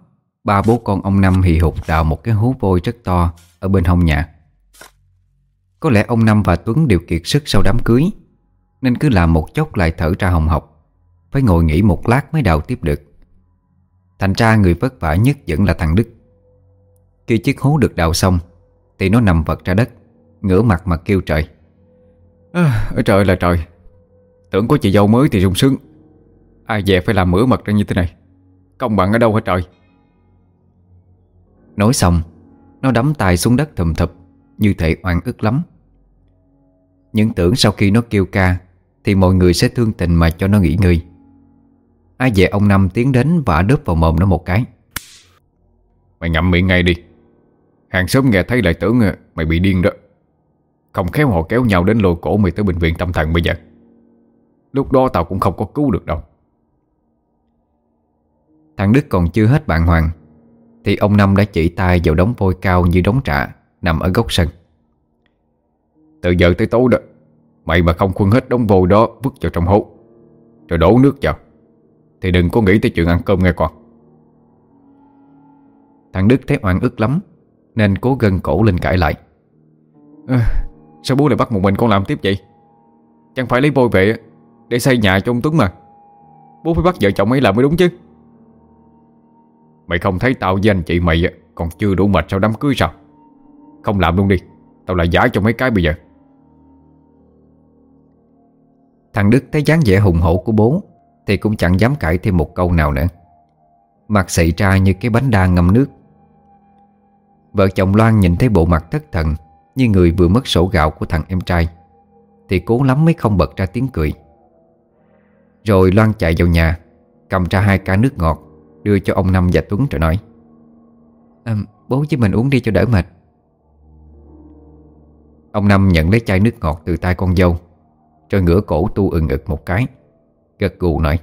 Ba bố con ông Năm hì hục đào một cái hố vôi rất to Ở bên hông nhà. Có lẽ ông Năm và Tuấn đều kiệt sức sau đám cưới Nên cứ làm một chốc lại thở ra hồng học Phải ngồi nghỉ một lát mới đào tiếp được. Thành ra người vất vả nhất vẫn là thằng Đức. Khi chiếc hố được đào xong Thì nó nằm vật ra đất Ngửa mặt mà kêu trời. À, Trời là trời. Tưởng có chị dâu mới thì sung sướng. Ai về phải làm mửa mật ra như thế này. Công bằng ở đâu hả trời? Nói xong, Nó đấm tay xuống đất thầm thập, Như thể oan ức lắm. Những tưởng sau khi nó kêu ca, Thì mọi người sẽ thương tình mà cho nó nghỉ ngơi. Ai về ông Năm tiến đến và đớp vào mồm nó một cái. Mày ngậm miệng ngay đi. Hàng xóm nghe thấy lại tưởng ờ, mày bị điên đó. Không khéo họ kéo nhau đến lôi cổ mày tới bệnh viện tâm thần bây giờ. Lúc đó tao cũng không có cứu được đâu. Thằng Đức còn chưa hết bàng hoàng Thì ông Năm đã chỉ tay vào đống vôi cao như đống trạ Nằm ở góc sân. Từ giờ tới tối đó Mày mà không khuân hết đống vôi đó Vứt vào trong hố Rồi đổ nước vào Thì đừng có nghĩ tới chuyện ăn cơm nghe con. Thằng Đức thấy oan ức lắm Nên cố gân cổ lên cãi lại. À, Sao bố lại bắt một mình con làm tiếp vậy? Chẳng phải lấy vôi về Để xây nhà cho ông Tuấn mà. Bố phải bắt vợ chồng ấy làm mới đúng chứ. Mày không thấy tao với anh chị mày Còn chưa đủ mệt sau đám cưới sao? Không làm luôn đi, Tao lại giải cho mấy cái bây giờ. Thằng Đức thấy dáng vẻ hùng hổ của bố, Thì cũng chẳng dám cãi thêm một câu nào nữa. Mặt xị ra như cái bánh đa ngâm nước. Vợ chồng Loan nhìn thấy bộ mặt thất thần, Như người vừa mất sổ gạo của thằng em trai, Thì cố lắm mới không bật ra tiếng cười. Rồi Loan chạy vào nhà, Cầm ra hai ca nước ngọt Đưa cho ông Năm và Tuấn rồi nói. À, Bố với mình uống đi cho đỡ mệt. Ông Năm nhận lấy chai nước ngọt từ tay con dâu Rồi ngửa cổ tu ừng ực một cái Gật gù nói.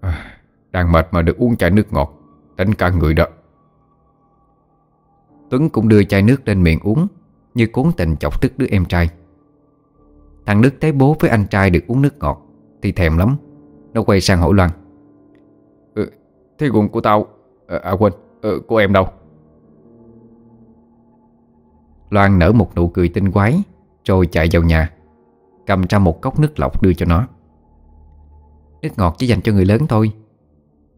À, Đang mệt mà được uống chai nước ngọt Đánh cả người đó. Tuấn cũng đưa chai nước lên miệng uống Như cố tình chọc tức đứa em trai. Thằng Đức thấy bố với anh trai được uống nước ngọt Thì thèm lắm Nó quay sang hỏi Loan Thế quần của tao À, à quên, ờ, à, của em đâu? Loan nở một nụ cười tinh quái Rồi chạy vào nhà Cầm ra một cốc nước lọc đưa cho nó. Nước ngọt chỉ dành cho người lớn thôi.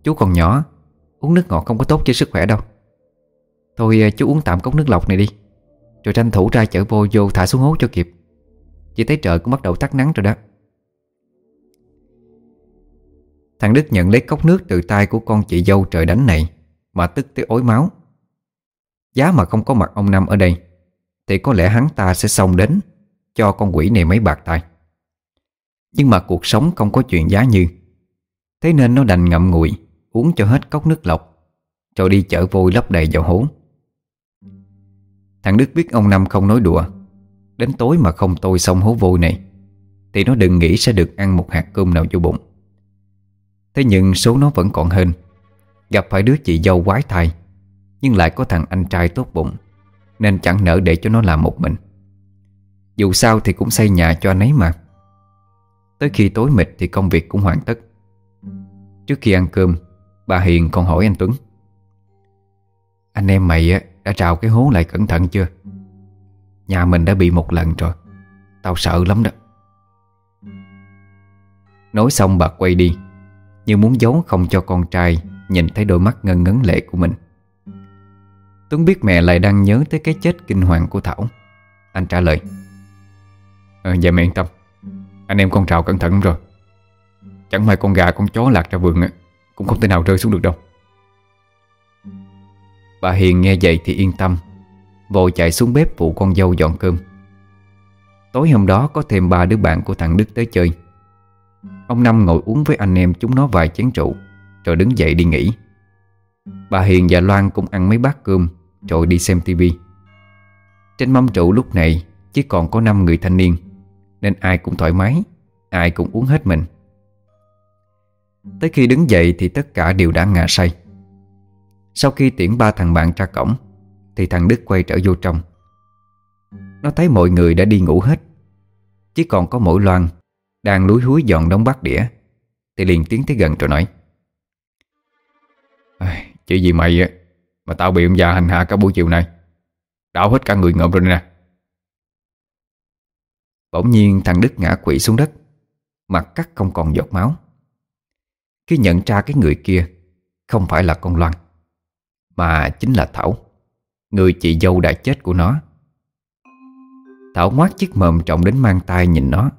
Chú còn nhỏ Uống nước ngọt không có tốt cho sức khỏe đâu. Thôi ờ, chú uống tạm cốc nước lọc này đi Rồi tranh thủ ra chở vô vô thả xuống hố cho kịp. Chỉ thấy trời cũng bắt đầu tắt nắng rồi đó. Thằng Đức nhận lấy cốc nước từ tay của con chị dâu trời đánh này, Mà tức tới ối máu. Giá mà không có mặt ông Năm ở đây, Thì có lẽ hắn ta sẽ xông đến, Cho con quỷ này mấy bạc tay Nhưng mà cuộc sống không có chuyện giá như, Thế nên nó đành ngậm ngùi, Uống cho hết cốc nước lọc, Rồi đi chở vôi lấp đầy vào hố. Thằng Đức biết ông Năm không nói đùa, Đến tối mà không tôi xong hố vôi này, Thì nó đừng nghĩ sẽ được ăn một hạt cơm nào vô bụng. Thế nhưng số nó vẫn còn hơn. Gặp phải đứa chị dâu quái thai, Nhưng lại có thằng anh trai tốt bụng, Nên chẳng nỡ để cho nó làm một mình. Dù sao thì cũng xây nhà cho anh ấy mà. Tới khi tối mịt thì công việc cũng hoàn tất. Trước khi ăn cơm, Bà Hiền còn hỏi anh Tuấn. Anh em mày đã trào cái hố lại cẩn thận chưa? Nhà mình đã bị một lần rồi. Tao sợ lắm đó. Nói xong bà quay đi như muốn giấu không cho con trai Nhìn thấy đôi mắt ngân ngấn lệ của mình. Tuấn biết mẹ lại đang nhớ tới cái chết kinh hoàng của Thảo. Anh trả lời à, Dạ mẹ yên tâm. Anh em con trào cẩn thận rồi. Chẳng may con gà con chó lạc ra vườn Cũng không thể nào rơi xuống được đâu. Bà Hiền nghe vậy thì yên tâm Vội chạy xuống bếp phụ con dâu dọn cơm. Tối hôm đó có thêm ba đứa bạn của thằng Đức tới chơi. Ông Năm ngồi uống với anh em chúng nó vài chén rượu, Rồi đứng dậy đi nghỉ. Bà Hiền và Loan cũng ăn mấy bát cơm, Rồi đi xem tivi Trên mâm rượu lúc này, Chỉ còn có 5 người thanh niên, Nên ai cũng thoải mái, Ai cũng uống hết mình. Tới khi đứng dậy thì tất cả đều đã ngà say. Sau khi tiễn ba thằng bạn ra cổng, Thì thằng Đức quay trở vô trong. Nó thấy mọi người đã đi ngủ hết, Chỉ còn có mỗi Loan đang lúi húi dọn đóng bát đĩa. Thì liền tiến tới gần rồi nói Chỉ vì mày á, Mà tao bị ông già hành hạ cả buổi chiều này. Đảo hết cả người ngợm rồi nè. Bỗng nhiên thằng Đức ngã quỵ xuống đất, Mặt cắt không còn giọt máu. Khi nhận ra cái người kia, Không phải là con Loan, Mà chính là Thảo, Người chị dâu đã chết của nó. Thảo ngoát chiếc mồm trọng đến mang tay nhìn nó.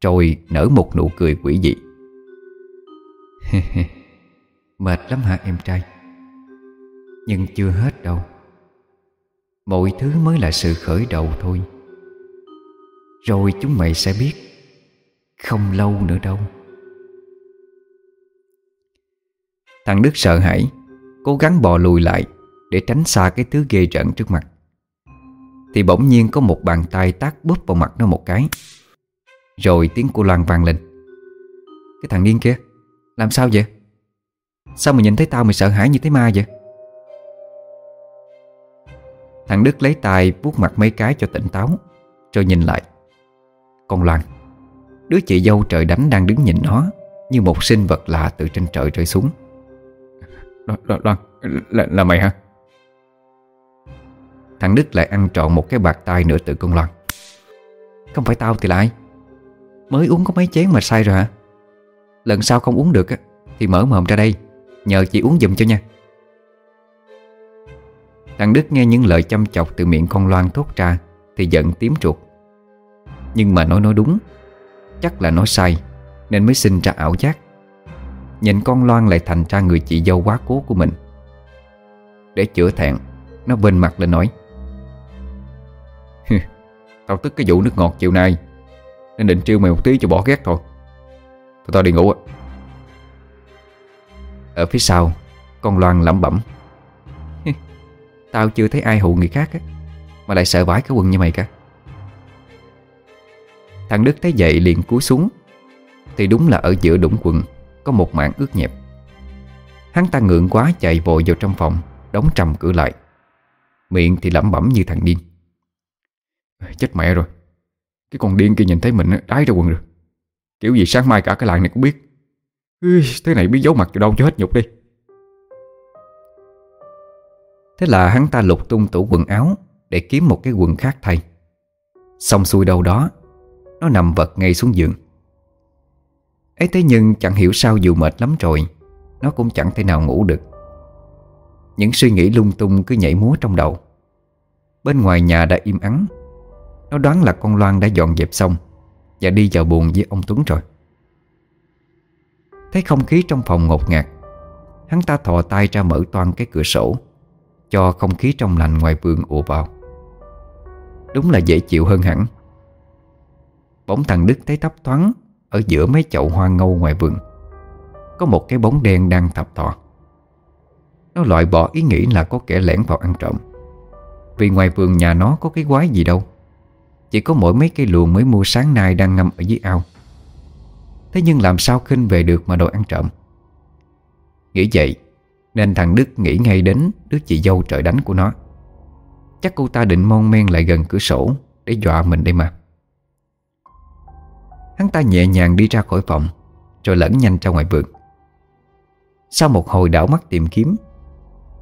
Rồi nở một nụ cười quỷ dị. Mệt lắm hả em trai? Nhưng chưa hết đâu. Mọi thứ mới là sự khởi đầu thôi. Rồi chúng mày sẽ biết. Không lâu nữa đâu. Thằng Đức sợ hãi, Cố gắng bò lùi lại Để tránh xa cái thứ ghê rợn trước mặt. Thì bỗng nhiên có một bàn tay tác bóp vào mặt nó một cái. Rồi tiếng của Loan vang lên. Cái thằng điên kia Làm sao vậy? Sao mà nhìn thấy tao mày sợ hãi như thế ma vậy? Thằng Đức lấy tay vuốt mặt mấy cái cho tỉnh táo Rồi nhìn lại. Con Loan Đứa chị dâu trời đánh đang đứng nhìn nó Như một sinh vật lạ từ trên trời rơi xuống. Loan, Loan là, là mày hả? Thằng Đức lại ăn trọn một cái bạc tay nữa từ con Loan. Không phải tao thì lại Mới uống có mấy chén mà say rồi hả? Lần sau không uống được Thì mở mồm ra đây, Nhờ chị uống giùm cho nha. Thằng Đức nghe những lời chăm chọc từ miệng con Loan thốt ra Thì giận tím ruột. Nhưng mà nói nói đúng, Chắc là nói sai, Nên mới sinh ra ảo giác. Nhìn con Loan lại thành ra người chị dâu quá cố của mình. Để chữa thẹn, Nó bên mặt lên nói Tao tức cái vụ nước ngọt chiều nay nên định trêu mày một tí cho bỏ ghét thôi. Tụi tao đi ngủ á Ở phía sau, Con Loan lẩm bẩm. Tao chưa thấy ai hụ người khác á, Mà lại sợ vãi cái quần như mày cả. Thằng Đức thấy vậy liền cúi xuống. Thì đúng là ở giữa đũng quần, Có một mảng ướt nhẹp. Hắn ta ngượng quá chạy vội vào trong phòng, Đóng trầm cửa lại. Miệng thì lẩm bẩm như thằng điên. Chết mẹ rồi. Cái con điên kia nhìn thấy mình đái ra quần rồi. Kiểu gì sáng mai cả cái làng này cũng biết. Thế này biết giấu mặt cho đâu, cho hết nhục đi. Thế là hắn ta lục tung tủ quần áo Để kiếm một cái quần khác thay. Xong xuôi đâu đó, Nó nằm vật ngay xuống giường. Ấy thế nhưng chẳng hiểu sao dù mệt lắm rồi, Nó cũng chẳng thể nào ngủ được. Những suy nghĩ lung tung cứ nhảy múa trong đầu. Bên ngoài nhà đã im ắng nó đoán là con Loan đã dọn dẹp xong Và đi vào buồn với ông Tuấn rồi. Thấy không khí trong phòng ngột ngạt, Hắn ta thò tay ra mở toan cái cửa sổ, Cho không khí trong lành ngoài vườn ùa vào. Đúng là dễ chịu hơn hẳn. Bỗng thằng Đức thấy thấp thoáng Ở giữa mấy chậu hoa ngâu ngoài vườn, Có một cái bóng đen đang thập thọ Nó loại bỏ ý nghĩ là có kẻ lẻn vào ăn trộm. Vì ngoài vườn nhà nó có cái quái gì đâu. Chỉ có mỗi mấy cây luồng mới mua sáng nay đang ngâm ở dưới ao. Thế nhưng làm sao khinh về được mà đòi ăn trộm? Nghĩ vậy, Nên thằng Đức nghĩ ngay đến Đứa chị dâu trời đánh của nó. Chắc cô ta định mon men lại gần cửa sổ Để dọa mình đây mà. Hắn ta nhẹ nhàng đi ra khỏi phòng, Rồi lẫn nhanh ra ngoài vườn. Sau một hồi đảo mắt tìm kiếm,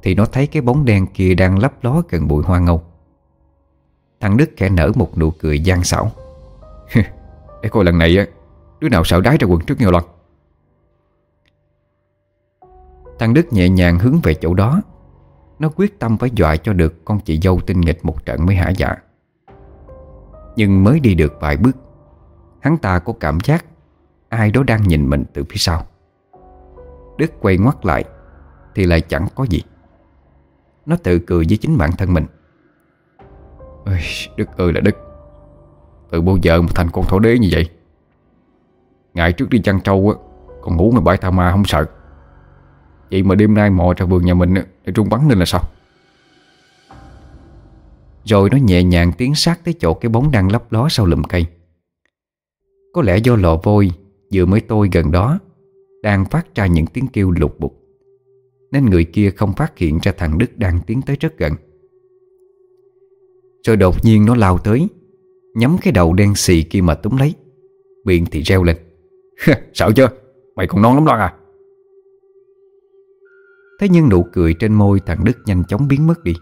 Thì nó thấy cái bóng đen kia đang lấp ló gần bụi hoa ngâu. Thằng Đức khẽ nở một nụ cười gian xảo. Để coi lần này Đứa nào sợ đái ra quần trước nghe lần. Thằng Đức nhẹ nhàng hướng về chỗ đó. Nó quyết tâm phải dọa cho được Con chị dâu tinh nghịch một trận mới hả dạ. Nhưng mới đi được vài bước, Hắn ta có cảm giác Ai đó đang nhìn mình từ phía sau. Đức quay ngoắt lại, Thì lại chẳng có gì. Nó tự cười với chính bản thân mình. Ôi, Đức ơi là Đức. Từ bao giờ mà thành con thổ đế như vậy? Ngày trước đi chăn trâu á Còn ngủ ngoài bãi tha ma không sợ. Vậy mà đêm nay mò ra vườn nhà mình Để trung bắn nên là sao? Rồi nó nhẹ nhàng tiến sát tới chỗ cái bóng đang lấp ló sau lùm cây. Có lẽ do lò vôi Vừa mới tôi gần đó Đang phát ra những tiếng kêu lục bục Nên người kia không phát hiện ra thằng Đức đang tiến tới rất gần. Rồi đột nhiên nó lao tới, Nhắm cái đầu đen xì kia mà túm lấy. Biện thì reo lên. Sợ chưa? Mày còn non lắm Loan à? Thế nhưng nụ cười trên môi thằng Đức nhanh chóng biến mất đi.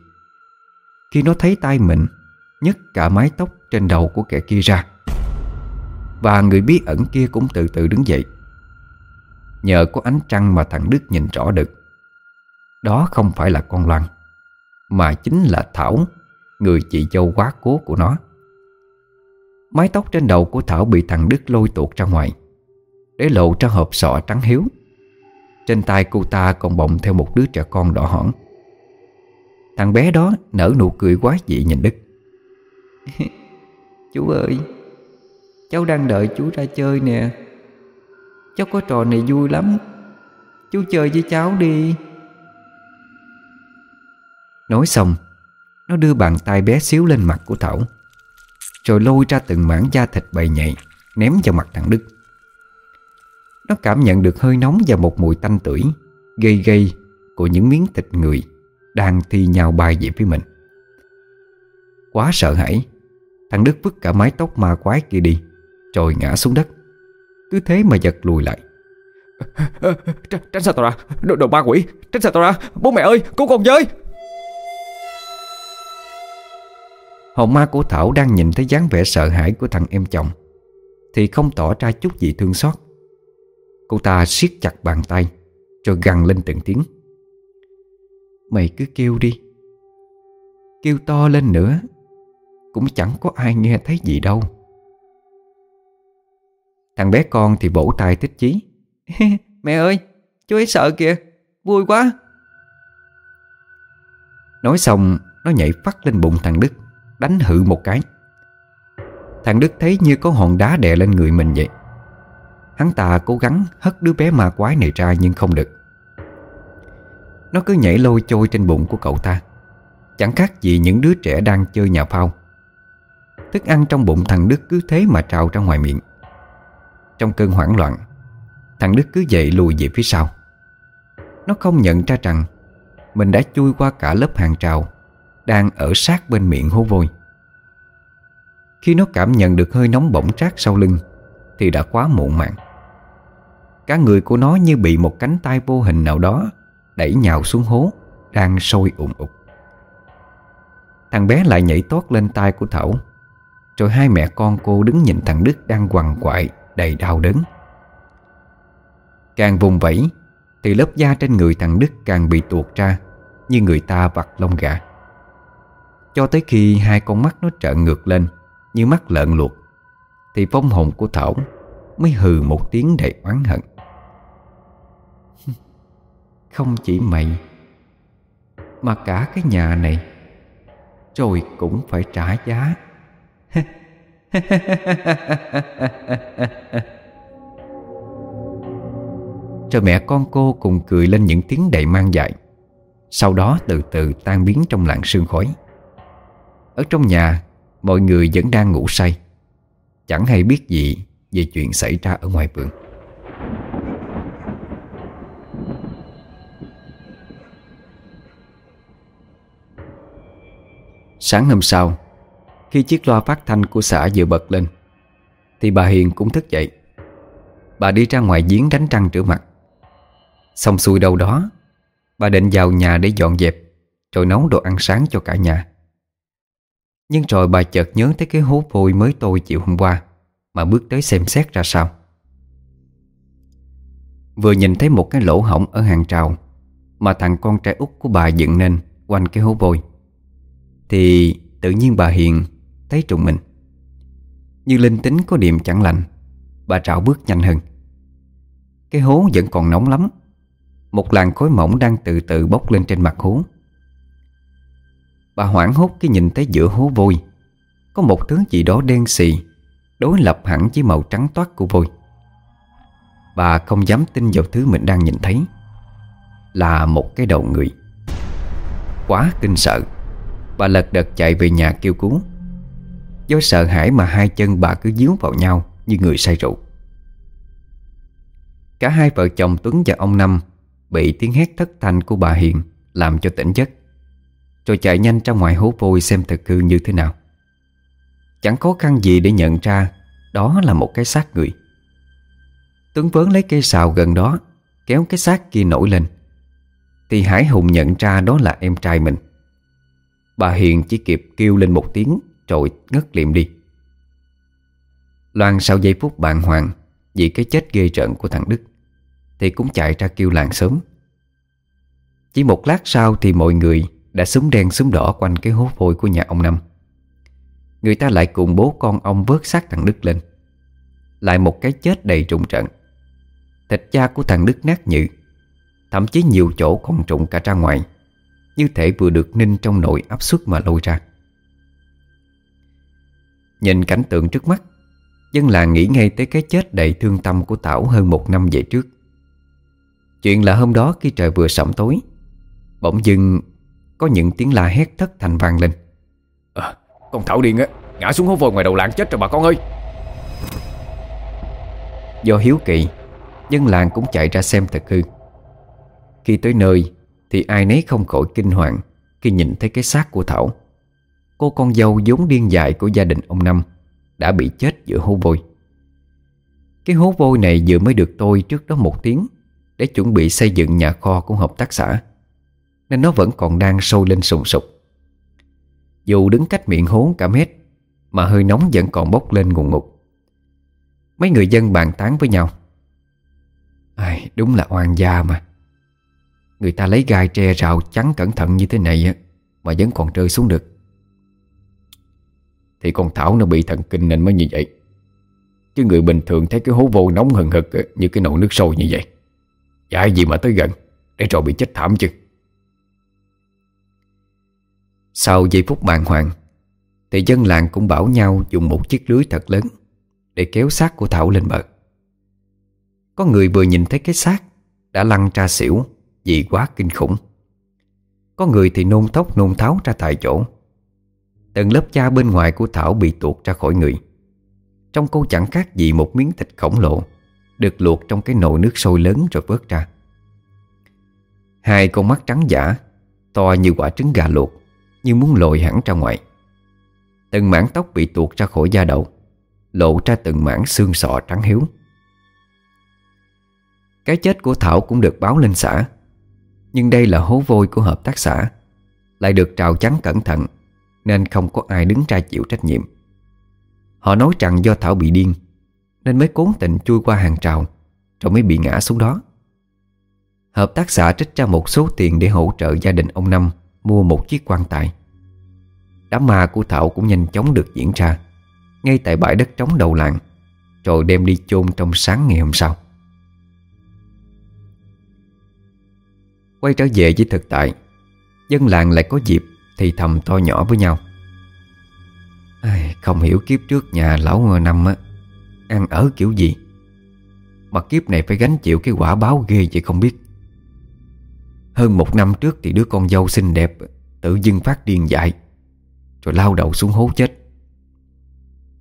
Khi nó thấy tay mình, nhấc cả mái tóc trên đầu của kẻ kia ra. Và người bí ẩn kia cũng từ từ đứng dậy. Nhờ có ánh trăng mà thằng Đức nhìn rõ được. Đó không phải là con Loan, Mà chính là Thảo. Người chị dâu quá cố của nó. Mái tóc trên đầu của Thảo bị thằng Đức lôi tuột ra ngoài Để lộ ra hộp sọ trắng hiếu. Trên tay cô ta còn bọng theo một đứa trẻ con đỏ hỏn. Thằng bé đó nở nụ cười quá dị nhìn Đức. Chú ơi Cháu đang đợi chú ra chơi nè. Cháu có trò này vui lắm. Chú chơi với cháu đi. Nói xong nó đưa bàn tay bé xíu lên mặt của Thảo Rồi lôi ra từng mảng da thịt bầy nhạy Ném vào mặt thằng Đức. Nó cảm nhận được hơi nóng và một mùi tanh tưởi Gây gây của những miếng thịt người Đang thi nhau bay về phía mình. Quá sợ hãi Thằng Đức vứt cả mái tóc ma quái kia đi Rồi ngã xuống đất. Cứ thế mà giật lùi lại. Tránh, xa tao ra Đồ, đồ ma quỷ Tránh xa tao ra Bố mẹ ơi Cứu con với! Hồn ma của Thảo đang nhìn thấy dáng vẻ sợ hãi của thằng em chồng, Thì không tỏ ra chút gì thương xót. Cô ta siết chặt bàn tay, Rồi gằn lên từng tiếng. Mày cứ kêu đi. Kêu to lên nữa, Cũng chẳng có ai nghe thấy gì đâu. Thằng bé con thì bổ tay thích chí. Mẹ ơi, Chú ấy sợ kìa, Vui quá. Nói xong, Nó nhảy phát lên bụng thằng Đức. Đánh hự một cái. Thằng Đức thấy như có hòn đá đè lên người mình vậy. Hắn ta cố gắng hất đứa bé ma quái này ra nhưng không được. Nó cứ nhảy lôi trôi trên bụng của cậu ta. Chẳng khác gì những đứa trẻ đang chơi nhà phao. Thức ăn trong bụng thằng Đức cứ thế mà trào ra ngoài miệng. Trong cơn hoảng loạn, Thằng Đức cứ dậy lùi về phía sau. Nó không nhận ra rằng Mình đã chui qua cả lớp hàng trào đang ở sát bên miệng hố vôi. Khi nó cảm nhận được hơi nóng bỏng trát sau lưng, Thì đã quá muộn màng. Cả người của nó như bị một cánh tay vô hình nào đó Đẩy nhào xuống hố, Đang sôi ủng ục Thằng bé lại nhảy tót lên tay của Thảo, Rồi hai mẹ con cô đứng nhìn thằng Đức đang quằn quại, Đầy đau đớn. Càng vùng vẫy, Thì lớp da trên người thằng Đức càng bị tuột ra Như người ta vặt lông gà. Cho tới khi hai con mắt nó trợn ngược lên, Như mắt lợn luộc, Thì phong hồn của Thảo Mới hừ một tiếng đầy oán hận. Không chỉ mày, Mà cả cái nhà này, Rồi cũng phải trả giá. Rồi mẹ con cô cùng cười lên những tiếng đầy mang dại, Sau đó từ từ tan biến trong làn sương khói. Ở trong nhà, Mọi người vẫn đang ngủ say. Chẳng hay biết gì Về chuyện xảy ra ở ngoài vườn. Sáng hôm sau, Khi chiếc loa phát thanh của xã vừa bật lên, Thì bà Hiền cũng thức dậy. Bà đi ra ngoài giếng đánh răng rửa mặt. Xong xuôi đâu đó, Bà định vào nhà để dọn dẹp, Rồi nấu đồ ăn sáng cho cả nhà. Nhưng rồi bà chợt nhớ tới cái hố vôi mới tôi chiều hôm qua, Mà bước tới xem xét ra sao. Vừa nhìn thấy một cái lỗ hổng ở hàng trào, Mà thằng con trai út của bà dựng nên Quanh cái hố vôi, Thì tự nhiên bà Hiền Thấy trùng mình. Như linh tính có điểm chẳng lành, Bà trào bước nhanh hơn. Cái hố vẫn còn nóng lắm, Một làn khói mỏng đang từ từ bốc lên trên mặt hố. Bà hoảng hốt khi nhìn thấy giữa hố vôi. Có một thứ gì đó đen xì, Đối lập hẳn với màu trắng toát của vôi. Bà không dám tin vào thứ mình đang nhìn thấy. Là một cái đầu người. Quá kinh sợ. Bà lật đật chạy về nhà kêu cứu. Do sợ hãi mà hai chân bà cứ díu vào nhau Như người say rượu. Cả hai vợ chồng Tuấn và ông Năm Bị tiếng hét thất thanh của bà Hiền Làm cho tỉnh giấc. Rồi chạy nhanh ra ngoài hố vôi xem thực hư như thế nào. Chẳng khó khăn gì để nhận ra Đó là một cái xác người. Tuấn vớn lấy cây xào gần đó, Kéo cái xác kia nổi lên. Thì Hải Hùng nhận ra đó là em trai mình. Bà Hiền chỉ kịp kêu lên một tiếng Rồi ngất liệm đi. Loan sau giây phút bàng hoàng Vì cái chết ghê rợn của thằng Đức, Thì cũng chạy ra kêu làng sớm. Chỉ một lát sau thì mọi người đã súng đen súng đỏ quanh cái hố vôi của nhà ông Năm. Người ta lại cùng bố con ông vớt xác thằng Đức lên. Lại một cái chết đầy trùng trận. Thịt cha của thằng Đức nát nhự Thậm chí nhiều chỗ còn trụng cả ra ngoài, Như thể vừa được ninh trong nồi áp suất mà lôi ra. Nhìn cảnh tượng trước mắt, Dân làng nghĩ ngay tới cái chết đầy thương tâm của Tảo hơn một năm về trước. Chuyện là hôm đó khi trời vừa sẩm tối, Bỗng dưng có những tiếng la hét thất thành vang lên. À, Con Thảo điên á Ngã xuống hố vôi ngoài đầu làng chết rồi bà con ơi. Do hiếu kỳ Dân làng cũng chạy ra xem thật hư. Khi tới nơi Thì ai nấy không khỏi kinh hoàng Khi nhìn thấy cái xác của Thảo. Cô con dâu vốn điên dại của gia đình ông Năm Đã bị chết giữa hố vôi. Cái hố vôi này vừa mới được tôi trước đó một tiếng Để chuẩn bị xây dựng nhà kho của hợp tác xã nên nó vẫn còn đang sôi lên sùng sục. Dù đứng cách miệng hố cả mét Mà hơi nóng vẫn còn bốc lên ngùn ngụt. Mấy người dân bàn tán với nhau. Ai, Đúng là oan gia mà. Người ta lấy gai tre rào chắn cẩn thận như thế này Mà vẫn còn rơi xuống được. Thì con Thảo nó bị thần kinh nên mới như vậy. Chứ người bình thường thấy cái hố vô nóng hừng hực Như cái nồi nước sôi như vậy. Dạy gì mà tới gần Để rồi bị chết thảm chứ. Sau giây phút bàng hoàng, Thì dân làng cũng bảo nhau dùng một chiếc lưới thật lớn Để kéo xác của Thảo lên bờ. Có người vừa nhìn thấy cái xác Đã lăn ra xỉu Vì quá kinh khủng. Có người thì nôn tóc nôn tháo ra tại chỗ. Tầng lớp da bên ngoài của Thảo bị tuột ra khỏi người. Trong cô chẳng khác gì một miếng thịt khổng lồ Được luộc trong cái nồi nước sôi lớn rồi vớt ra. Hai con mắt trắng giả, To như quả trứng gà luộc. Như muốn lội hẳn ra ngoài. Từng mảng tóc bị tuột ra khỏi da đầu, Lộ ra từng mảng xương sọ trắng hiếu. Cái chết của Thảo cũng được báo lên xã, Nhưng đây là hố vôi của hợp tác xã, Lại được trào chắn cẩn thận, Nên không có ai đứng ra chịu trách nhiệm. Họ nói rằng do Thảo bị điên, Nên mới cố tình chui qua hàng trào Rồi mới bị ngã xuống đó. Hợp tác xã trích ra một số tiền Để hỗ trợ gia đình ông Năm. Mua một chiếc quan tài. Đám ma của Thảo cũng nhanh chóng được diễn ra Ngay tại bãi đất trống đầu làng Rồi đem đi chôn trong sáng ngày hôm sau. Quay trở về với thực tại Dân làng lại có dịp Thì thầm to nhỏ với nhau. Ai, Không hiểu kiếp trước nhà lão năm á Ăn ở kiểu gì. Mà kiếp này phải gánh chịu cái quả báo ghê vậy không biết. Hơn một năm trước thì đứa con dâu xinh đẹp Tự dưng phát điên dại, Rồi lao đầu xuống hố chết.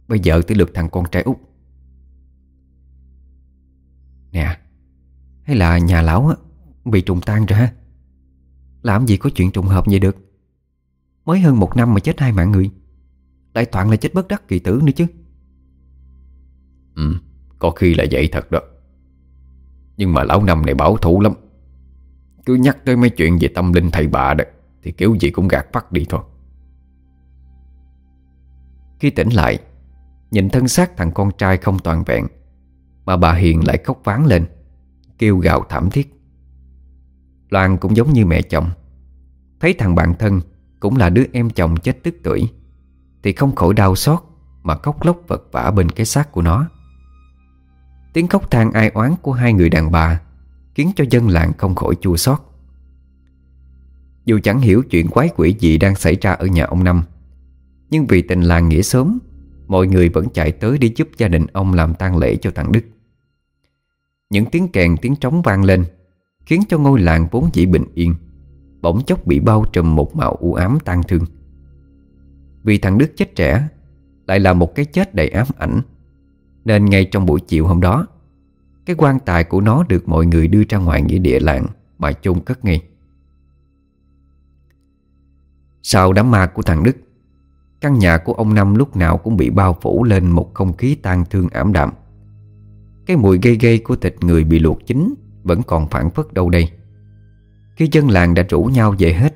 Bây giờ tới lượt thằng con trai út. Nè, Hay là nhà lão á, Bị trùng tan rồi ha? Làm gì có chuyện trùng hợp vậy được? Mới hơn một năm mà chết hai mạng người. Lại toàn là chết bất đắc kỳ tử nữa chứ. Ừ Có khi là vậy thật đó. Nhưng mà lão năm này bảo thủ lắm. Cứ nhắc tới mấy chuyện về tâm linh thầy bà đó, Thì kiểu gì cũng gạt phát đi thôi. Khi tỉnh lại, Nhìn thân xác thằng con trai không toàn vẹn, Mà bà Hiền lại khóc ván lên, Kêu gào thảm thiết. Loan cũng giống như mẹ chồng, Thấy thằng bạn thân Cũng là đứa em chồng chết tức tuổi Thì không khỏi đau xót Mà khóc lóc vật vả bên cái xác của nó. Tiếng khóc than ai oán của hai người đàn bà Khiến cho dân làng không khỏi chua xót. Dù chẳng hiểu chuyện quái quỷ gì đang xảy ra ở nhà ông Năm, Nhưng vì tình làng nghĩa sớm Mọi người vẫn chạy tới để giúp gia đình ông làm tang lễ cho thằng Đức. Những tiếng kèn, tiếng trống vang lên, Khiến cho ngôi làng vốn dĩ bình yên, Bỗng chốc bị bao trùm một màu u ám tan thương. Vì thằng Đức chết trẻ, Lại là một cái chết đầy ám ảnh, Nên ngay trong buổi chiều hôm đó cái quan tài của nó được mọi người đưa ra ngoài nghĩa địa làng, Mà chôn cất ngay. Sau đám ma của thằng Đức, Căn nhà của ông Năm lúc nào cũng bị bao phủ lên một không khí tan thương ảm đạm. Cái mùi gây gây của thịt người bị luộc chín Vẫn còn phản phất đâu đây. Khi dân làng đã rủ nhau về hết,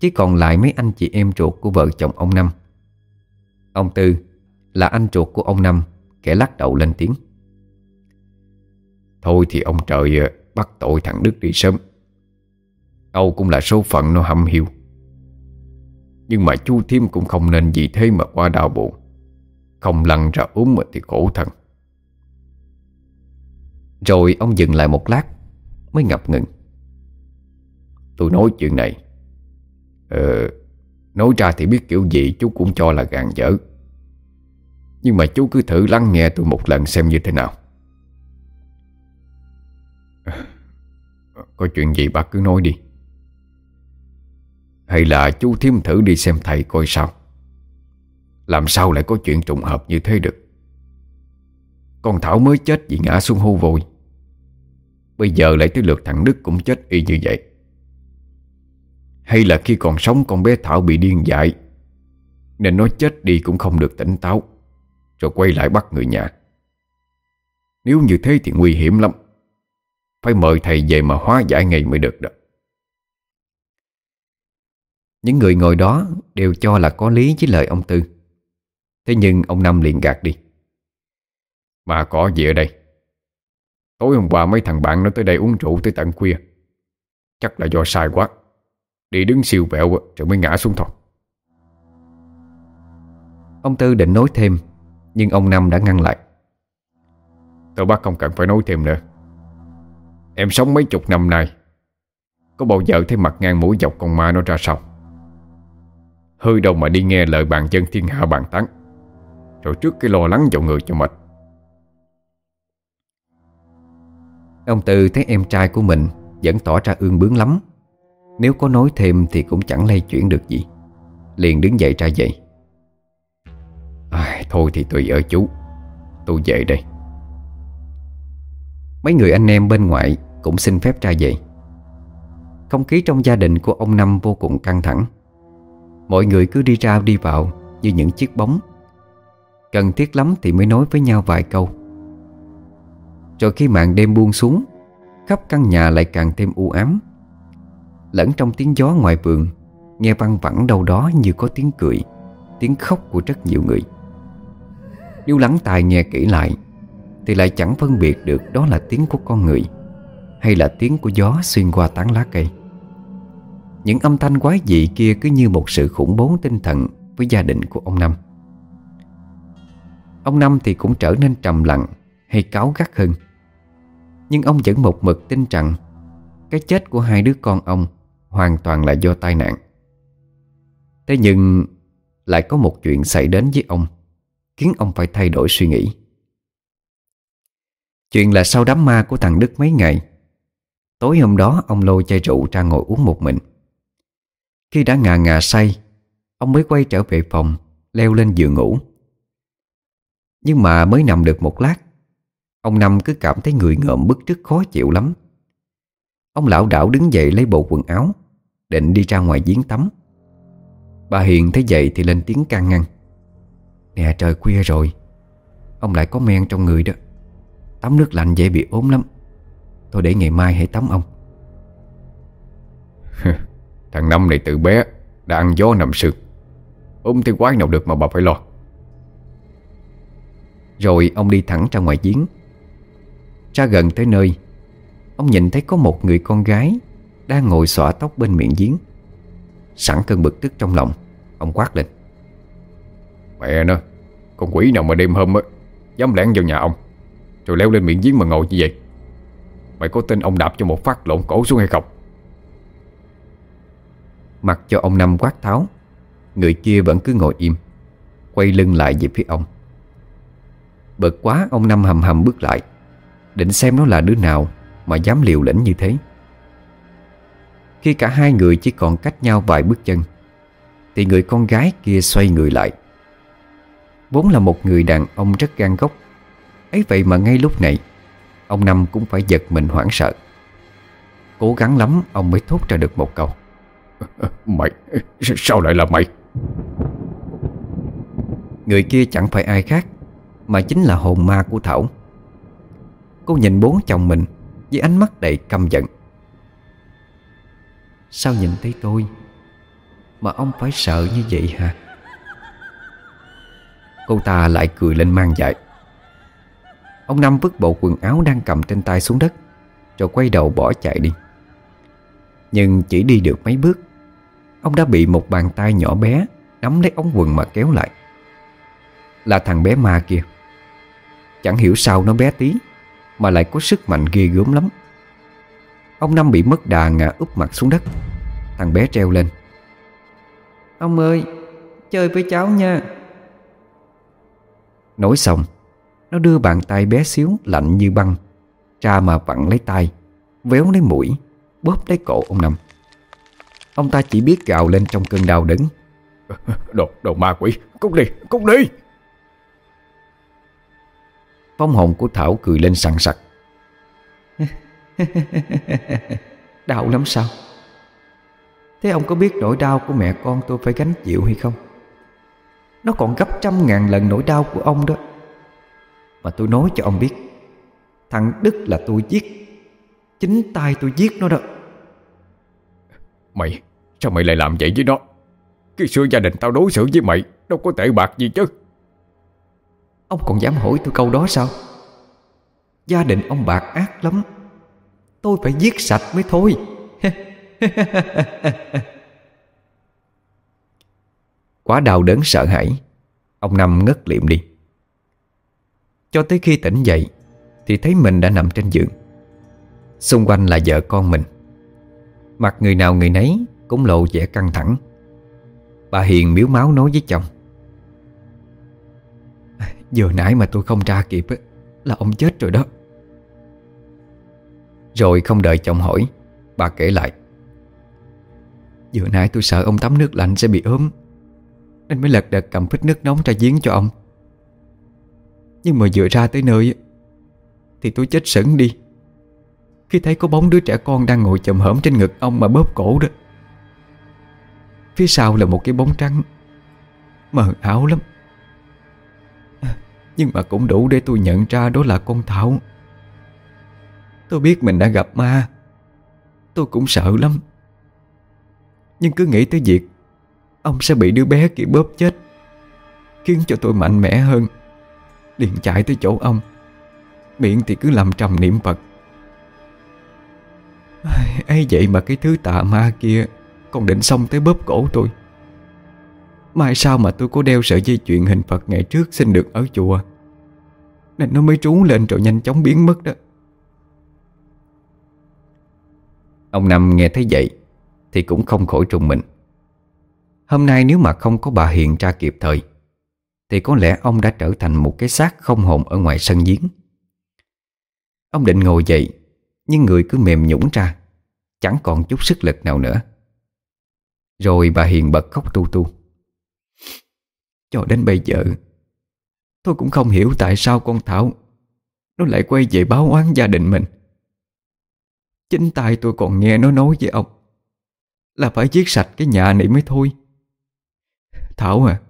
Chỉ còn lại mấy anh chị em ruột của vợ chồng ông Năm. Ông Tư là anh ruột của ông Năm, Kẻ lắc đầu lên tiếng. Thôi thì ông trời ờ, bắt tội thằng Đức đi sớm. Âu cũng là số phận nó hâm hiu. Nhưng mà chú Thiêm cũng không nên vì thế mà qua đau buồn. Không lăn ra ốm mà thì khổ thân. Rồi ông dừng lại một lát, Mới ngập ngừng. Tôi nói chuyện này Ờ Nói ra thì biết kiểu gì chú cũng cho là gàn dở. Nhưng mà chú cứ thử lắng nghe tôi một lần xem như thế nào. Có chuyện gì bác cứ nói đi. Hay là chú thiêm thử đi xem thầy coi sao. Làm sao lại có chuyện trùng hợp như thế được? Con Thảo mới chết vì ngã xuống hô vội Bây giờ lại tới lượt thằng Đức cũng chết y như vậy. Hay là khi còn sống con bé Thảo bị điên dại, Nên nó chết đi cũng không được tỉnh táo, Rồi quay lại bắt người nhà. Nếu như thế thì nguy hiểm lắm. Phải mời thầy về mà hóa giải ngay mới được đó. Những người ngồi đó đều cho là có lý với lời ông Tư. Thế nhưng ông Năm liền gạt đi. Mà có gì ở đây? Tối hôm qua mấy thằng bạn nó tới đây uống rượu tới tận khuya. Chắc là do sai quá. Đi đứng siêu vẹo rồi mới ngã xuống thôi Ông Tư định nói thêm Nhưng ông Năm đã ngăn lại. Tôi bác không cần phải nói thêm nữa Em sống mấy chục năm nay Có bao giờ thấy mặt ngang mũi dọc con ma nó ra sao? Hư đâu mà đi nghe lời bàn chân thiên hạ bàn tán Rồi trước cái lo lắng vào người cho mệt. Ông Tư thấy em trai của mình Vẫn tỏ ra ương bướng lắm. Nếu có nói thêm thì cũng chẳng lay chuyển được gì. Liền đứng dậy ra dậy à, Thôi thì tùy ở chú Tôi về đây. Mấy người anh em bên ngoại cũng xin phép ra dậy Không khí trong gia đình của ông Năm vô cùng căng thẳng. Mọi người cứ đi ra đi vào Như những chiếc bóng. Cần thiết lắm thì mới nói với nhau vài câu. Rồi khi màn đêm buông xuống, Khắp căn nhà lại càng thêm u ám. Lẫn trong tiếng gió ngoài vườn, Nghe văng vẳng đâu đó như có tiếng cười, Tiếng khóc của rất nhiều người. Nếu lắng tai nghe kỹ lại, Thì lại chẳng phân biệt được đó là tiếng của con người. Hay là tiếng của gió xuyên qua tán lá cây. Những âm thanh quái dị kia cứ như một sự khủng bố tinh thần Với gia đình của ông Năm. Ông Năm thì cũng trở nên trầm lặng Hay cáu gắt hơn. Nhưng ông vẫn một mực tin rằng Cái chết của hai đứa con ông Hoàn toàn là do tai nạn. Thế nhưng Lại có một chuyện xảy đến với ông, Khiến ông phải thay đổi suy nghĩ. Chuyện là sau đám ma của thằng Đức mấy ngày Tối hôm đó, ông lôi chai rượu ra ngồi uống một mình. Khi đã ngà ngà say, Ông mới quay trở về phòng, Leo lên giường ngủ. Nhưng mà mới nằm được một lát, Ông Năm cứ cảm thấy người ngợm bức trước khó chịu lắm. Ông lão đảo đứng dậy lấy bộ quần áo, Định đi ra ngoài giếng tắm. Bà Hiền thấy vậy thì lên tiếng can ngăn. Nè trời khuya rồi, Ông lại có men trong người đó. Tắm nước lạnh dễ bị ốm lắm. Thôi để ngày mai hãy tắm ông. Thằng Năm này từ bé Đã ăn gió nằm sương Ốm thì quái nào được mà bà phải lo. Rồi ông đi thẳng ra ngoài giếng. Ra gần tới nơi Ông nhìn thấy có một người con gái Đang ngồi xõa tóc bên miệng giếng. Sẵn cơn bực tức trong lòng Ông quát lên. Mẹ nó Con quỷ nào mà đêm hôm á Dám lẻn vào nhà ông Rồi leo lên miệng giếng mà ngồi như vậy Mày có tin ông đạp cho một phát lộn cổ xuống hay không? Mặc cho ông Năm quát tháo, Người kia vẫn cứ ngồi im, Quay lưng lại về phía ông. Bực quá, ông Năm hầm hầm bước lại, Định xem nó là đứa nào Mà dám liều lĩnh như thế. Khi cả hai người chỉ còn cách nhau vài bước chân, Thì người con gái kia xoay người lại. Vốn là một người đàn ông rất gan gốc ấy vậy mà ngay lúc này Ông Năm cũng phải giật mình hoảng sợ. Cố gắng lắm ông mới thốt ra được một câu. Mày, sao lại là mày? Người kia chẳng phải ai khác Mà chính là hồn ma của Thảo. Cô nhìn bố chồng mình Với ánh mắt đầy căm giận. Sao nhìn thấy tôi Mà ông phải sợ như vậy hả? Cô ta lại cười lên mang dại Ông Năm vứt bộ quần áo đang cầm trên tay xuống đất, Rồi quay đầu bỏ chạy đi. Nhưng chỉ đi được mấy bước, Ông đã bị một bàn tay nhỏ bé Nắm lấy ống quần mà kéo lại. Là thằng bé ma kia. Chẳng hiểu sao nó bé tí, Mà lại có sức mạnh ghê gớm lắm. Ông Năm bị mất đà ngã úp mặt xuống đất, Thằng bé treo lên. Ông ơi, Chơi với cháu nha. Nói xong nó đưa bàn tay bé xíu lạnh như băng. Ra mà vặn lấy tay Véo lấy mũi Bóp lấy cổ ông Năm. Ông ta chỉ biết gào lên trong cơn đau đớn. Đồ, đồ ma quỷ Cút đi, cút đi! Phong hồn của Thảo cười lên sằng sặc. Đau lắm sao? Thế ông có biết nỗi đau của mẹ con tôi phải gánh chịu hay không? Nó còn gấp trăm ngàn lần nỗi đau của ông đó Mà tôi nói cho ông biết. Thằng Đức là tôi giết. Chính tay tôi giết nó đó. Mày, sao mày lại làm vậy với nó? Khi xưa gia đình tao đối xử với mày Đâu có tệ bạc gì chứ. Ông còn dám hỏi tôi câu đó sao? Gia đình ông bạc ác lắm. Tôi phải giết sạch mới thôi. Quá đau đớn sợ hãi. Ông Năm ngất liệm đi cho tới khi tỉnh dậy Thì thấy mình đã nằm trên giường. Xung quanh là vợ con mình. Mặt người nào người nấy Cũng lộ vẻ căng thẳng. Bà Hiền miếu máu nói với chồng. Vừa nãy mà tôi không ra kịp Là ông chết rồi đó. Rồi không đợi chồng hỏi, Bà kể lại. Vừa nãy tôi sợ ông tắm nước lạnh sẽ bị ốm, Nên mới lật đật cầm phích nước nóng ra giếng cho ông. Nhưng mà vừa ra tới nơi Thì tôi chết sững đi. Khi thấy có bóng đứa trẻ con đang ngồi chồm hởm trên ngực ông mà bóp cổ đó. Phía sau là một cái bóng trắng Mờ ảo lắm. Nhưng mà cũng đủ để tôi nhận ra đó là con Thảo. Tôi biết mình đã gặp ma, Tôi cũng sợ lắm. Nhưng cứ nghĩ tới việc Ông sẽ bị đứa bé kia bóp chết, Khiến cho tôi mạnh mẽ hơn liền chạy tới chỗ ông. Miệng thì cứ làm trầm niệm Phật. Ấy vậy mà cái thứ tà ma kia? Còn định xong tới bóp cổ tôi. Mai sao mà tôi có đeo sợi dây chuyền hình Phật ngày trước xin được ở chùa. Nên nó mới trú lên rồi nhanh chóng biến mất đó. Ông Năm nghe thấy vậy Thì cũng không khỏi trùng mình. Hôm nay nếu mà không có bà Hiền ra kịp thời thì có lẽ ông đã trở thành một cái xác không hồn ở ngoài sân giếng. Ông định ngồi dậy, Nhưng người cứ mềm nhũng ra, Chẳng còn chút sức lực nào nữa. Rồi bà Hiền bật khóc tu tu. Cho đến bây giờ, Tôi cũng không hiểu tại sao con Thảo Nó lại quay về báo oán gia đình mình. Chính tay tôi còn nghe nó nói với ông Là phải giết sạch cái nhà này mới thôi. Thảo à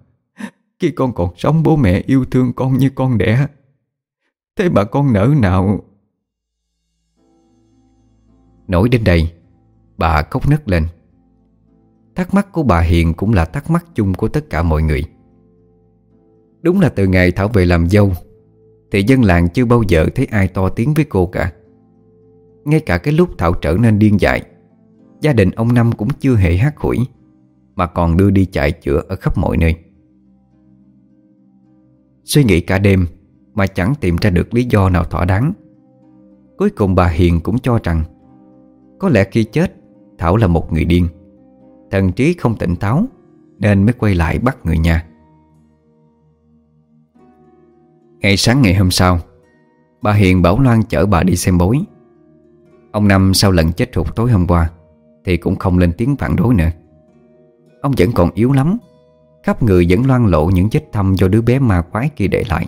khi con còn sống, bố mẹ yêu thương con như con đẻ. Thế bà con nỡ nào? Nổi đến đây, Bà khóc nấc lên. Thắc mắc của bà Hiền cũng là thắc mắc chung của tất cả mọi người. Đúng là từ ngày Thảo về làm dâu, Thì dân làng chưa bao giờ thấy ai to tiếng với cô cả. Ngay cả cái lúc Thảo trở nên điên dại, Gia đình ông Năm cũng chưa hề hát hủi, Mà còn đưa đi chạy chữa ở khắp mọi nơi. Suy nghĩ cả đêm Mà chẳng tìm ra được lý do nào thỏa đáng. Cuối cùng bà Hiền cũng cho rằng, Có lẽ khi chết, Thảo là một người điên. Thần trí không tỉnh táo, Nên mới quay lại bắt người nhà. Ngày sáng ngày hôm sau, Bà Hiền bảo Loan chở bà đi xem bối. Ông Năm sau lần chết hụt tối hôm qua, Thì cũng không lên tiếng phản đối nữa. Ông vẫn còn yếu lắm Khắp người vẫn loan lộ những vết thăm do đứa bé ma quái kia để lại.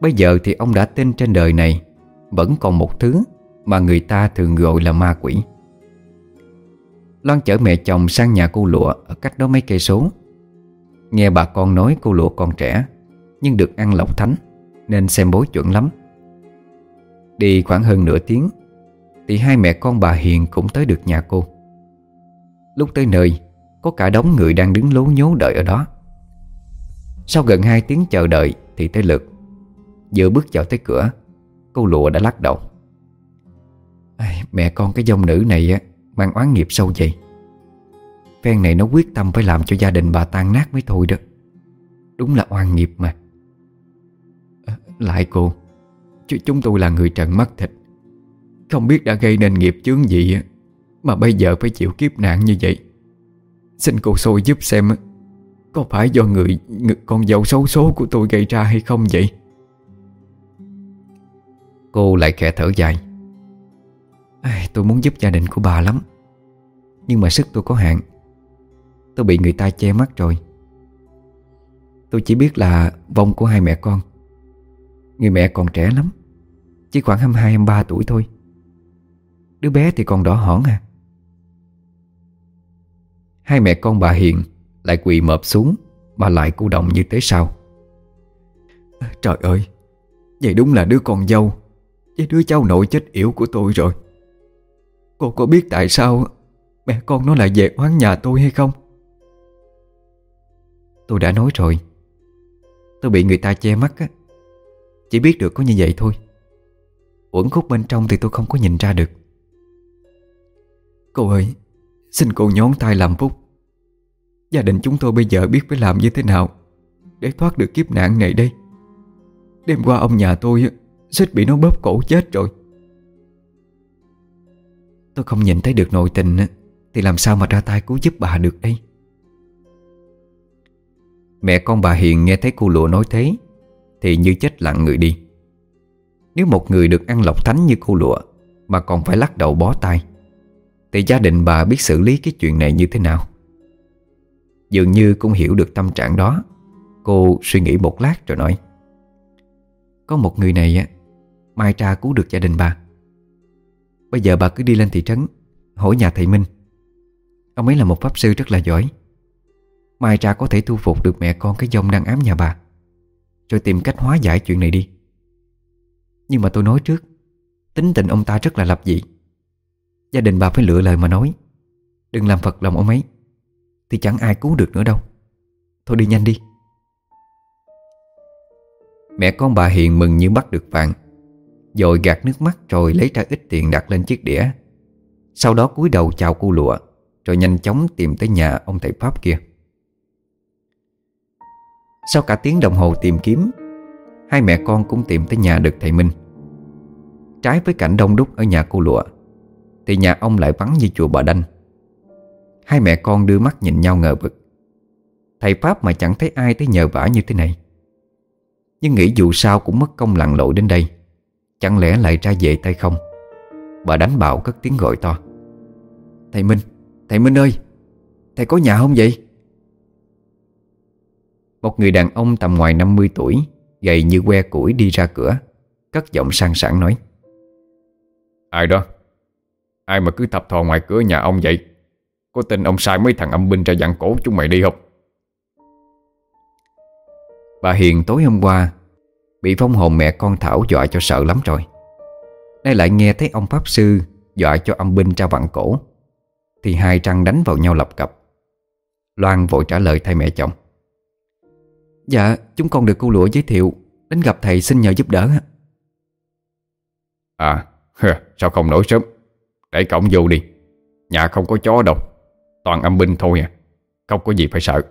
Bây giờ thì ông đã tin trên đời này, Vẫn còn một thứ Mà người ta thường gọi là ma quỷ. Loan chở mẹ chồng sang nhà cô lụa Ở cách đó mấy cây số. Nghe bà con nói cô lụa còn trẻ, Nhưng được ăn lọc thánh, Nên xem bối chuẩn lắm. Đi khoảng hơn nửa tiếng, Thì hai mẹ con bà Hiền cũng tới được nhà cô. Lúc tới nơi có cả đống người đang đứng lố nhố đợi ở đó. Sau gần hai tiếng chờ đợi Thì tới lượt. Vừa bước vào tới cửa Cô lụa đã lắc đầu. Mẹ con cái dông nữ này á Mang oán nghiệp sâu vậy? Phen này nó quyết tâm phải làm cho gia đình bà tan nát mới thôi đó. Đúng là oan nghiệp mà. À, Lại cô Chứ chúng tôi là người trần mắt thịt. Không biết đã gây nên nghiệp chướng gì Mà bây giờ phải chịu kiếp nạn như vậy. Xin cô xôi giúp xem Có phải do người, người con dâu xấu số của tôi gây ra hay không vậy? Cô lại khẽ thở dài. À, Tôi muốn giúp gia đình của bà lắm Nhưng mà sức tôi có hạn. Tôi bị người ta che mắt rồi. Tôi chỉ biết là vong của hai mẹ con. Người mẹ còn trẻ lắm Chỉ khoảng 22-23 tuổi thôi. Đứa bé thì còn đỏ hỏn à Hai mẹ con bà Hiền Lại quỳ mập xuống Mà lại cu động như thế sao? Trời ơi Vậy đúng là đứa con dâu Với đứa cháu nội chết yểu của tôi rồi. Cô có biết tại sao Mẹ con nó lại về oán nhà tôi hay không? Tôi đã nói rồi. Tôi bị người ta che mắt á. Chỉ biết được có như vậy thôi. Uẩn khúc bên trong thì tôi không có nhìn ra được. Cô ơi Xin cô nhón tay làm phúc Gia đình chúng tôi bây giờ biết phải làm như thế nào Để thoát được kiếp nạn này đây. Đêm qua ông nhà tôi Xích bị nó bóp cổ chết rồi. Tôi không nhìn thấy được nội tình Thì làm sao mà ra tay cứu giúp bà được đây? Mẹ con bà Hiền nghe thấy cô lụa nói thế, Thì như chết lặng người đi. Nếu một người được ăn lọc thánh như cô lụa, Mà còn phải lắc đầu bó tay thì gia đình bà biết xử lý cái chuyện này như thế nào? Dường như cũng hiểu được tâm trạng đó. Cô suy nghĩ một lát rồi nói, Có một người này á, Mai tra cứu được gia đình bà. Bây giờ bà cứ đi lên thị trấn, Hỏi nhà thầy Minh. Ông ấy là một pháp sư rất là giỏi. Mai ra có thể thu phục được mẹ con cái dông đang ám nhà bà. Rồi tìm cách hóa giải chuyện này đi. Nhưng mà tôi nói trước, Tính tình ông ta rất là lập dị. Gia đình bà phải lựa lời mà nói. Đừng làm phật lòng ông ấy, Thì chẳng ai cứu được nữa đâu. Thôi đi nhanh đi. Mẹ con bà Hiền mừng như bắt được vàng. Rồi gạt nước mắt rồi lấy ra ít tiền đặt lên chiếc đĩa. Sau đó cúi đầu chào cu lụa, Rồi nhanh chóng tìm tới nhà ông thầy Pháp kia. Sau cả tiếng đồng hồ tìm kiếm, Hai mẹ con cũng tìm tới nhà được thầy Minh. Trái với cảnh đông đúc ở nhà cô lụa thì nhà ông lại vắng như chùa bà đanh. Hai mẹ con đưa mắt nhìn nhau ngờ vực. Thầy Pháp mà chẳng thấy ai tới nhờ vả như thế này. Nhưng nghĩ dù sao cũng mất công lặn lội đến đây. Chẳng lẽ lại ra về tay không? Bà đánh bạo cất tiếng gọi to. Thầy Minh, thầy Minh ơi Thầy có nhà không vậy? Một người đàn ông tầm ngoài 50 tuổi Gầy như que củi đi ra cửa Cất giọng sang sảng nói. Ai đó? Ai mà cứ thập thò ngoài cửa nhà ông vậy? Có tin ông sai mấy thằng âm binh ra dặn cổ chúng mày đi không? Bà Hiền tối hôm qua Bị phong hồn mẹ con Thảo dọa cho sợ lắm rồi. Nay lại nghe thấy ông Pháp Sư Dọa cho âm binh ra vặn cổ Thì hai trăng đánh vào nhau lập cập. Loan vội trả lời thay mẹ chồng. Dạ chúng con được cô lụa giới thiệu Đến gặp thầy xin nhờ giúp đỡ. À sao không nổi sớm để cổng vô đi. Nhà không có chó đâu. Toàn âm binh thôi à. Không có gì phải sợ.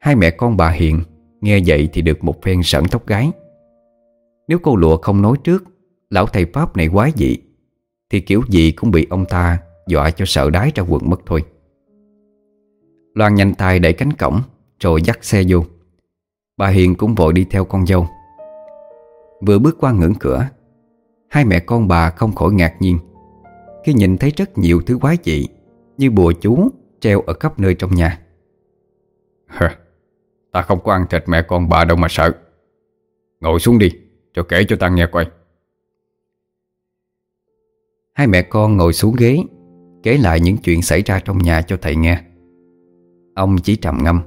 Hai mẹ con bà Hiền Nghe vậy thì được một phen sẵn tóc gái Nếu cô lụa không nói trước, Lão thầy Pháp này quái dị, Thì kiểu gì cũng bị ông ta Dọa cho sợ đái ra quần mất thôi. Loan nhanh tay đẩy cánh cổng, Rồi dắt xe vô. Bà Hiền cũng vội đi theo con dâu. Vừa bước qua ngưỡng cửa Hai mẹ con bà không khỏi ngạc nhiên. Khi nhìn thấy rất nhiều thứ quái dị Như bùa chú Treo ở khắp nơi trong nhà. Ta không có ăn thịt mẹ con bà đâu mà sợ. Ngồi xuống đi Cho kể cho ta nghe coi. Hai mẹ con ngồi xuống ghế Kể lại những chuyện xảy ra trong nhà cho thầy nghe. Ông chỉ trầm ngâm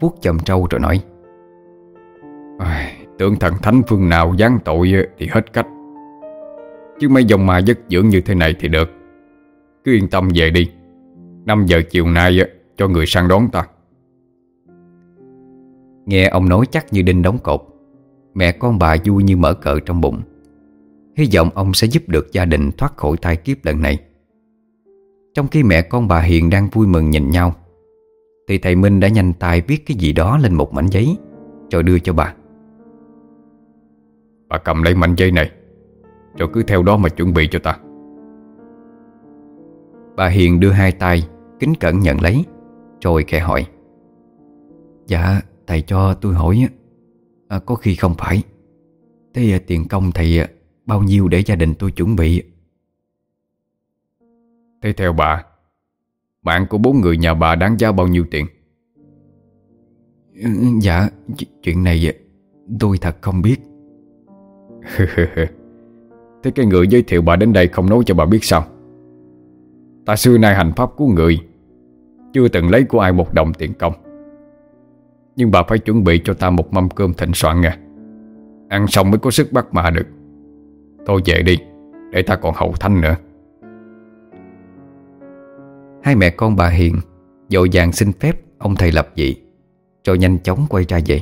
vuốt chầm trâu rồi nói. Tưởng thần thánh phương nào gián tội thì hết cách Chứ mấy dòng ma giấc dưỡng như thế này thì được. Cứ yên tâm về đi. 5 giờ chiều nay cho người sang đón ta. Nghe ông nói chắc như đinh đóng cột, Mẹ con bà vui như mở cờ trong bụng. Hy vọng ông sẽ giúp được gia đình thoát khỏi tai kiếp lần này. Trong khi mẹ con bà Hiền đang vui mừng nhìn nhau, Thì thầy Minh đã nhanh tay viết cái gì đó lên một mảnh giấy, Rồi đưa cho bà. Bà cầm lấy mảnh giấy này rồi cứ theo đó mà chuẩn bị cho ta. Bà Hiền đưa hai tay Kính cẩn nhận lấy Rồi khẽ hỏi. Dạ thầy cho tôi hỏi à, Có khi không phải. Thế à, tiền công thầy à, bao nhiêu để gia đình tôi chuẩn bị? Thế theo bà Mạng của bốn người nhà bà đáng giá bao nhiêu tiền? Ừ, Dạ Chuyện này à, tôi thật không biết Thế cái người giới thiệu bà đến đây không nói cho bà biết sao? Ta xưa nay hành pháp của người, Chưa từng lấy của ai một đồng tiền công. Nhưng bà phải chuẩn bị cho ta một mâm cơm thịnh soạn nha. Ăn xong mới có sức bắt mà được. Thôi về đi, Để ta còn hậu thanh nữa. Hai mẹ con bà Hiền Dội vàng xin phép ông thầy lập dị Rồi nhanh chóng quay ra về.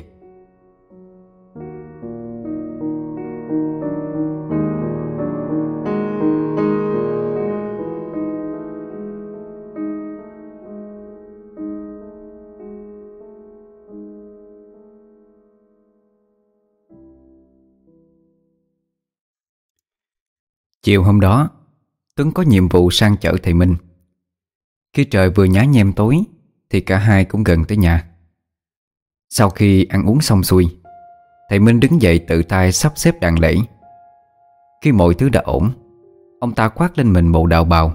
Chiều hôm đó, Tuấn có nhiệm vụ sang chở thầy Minh. Khi trời vừa nhá nhem tối, Thì cả hai cũng gần tới nhà. Sau khi ăn uống xong xuôi, Thầy Minh đứng dậy tự tay sắp xếp đàn lễ. Khi mọi thứ đã ổn, Ông ta khoác lên mình bộ đạo bào.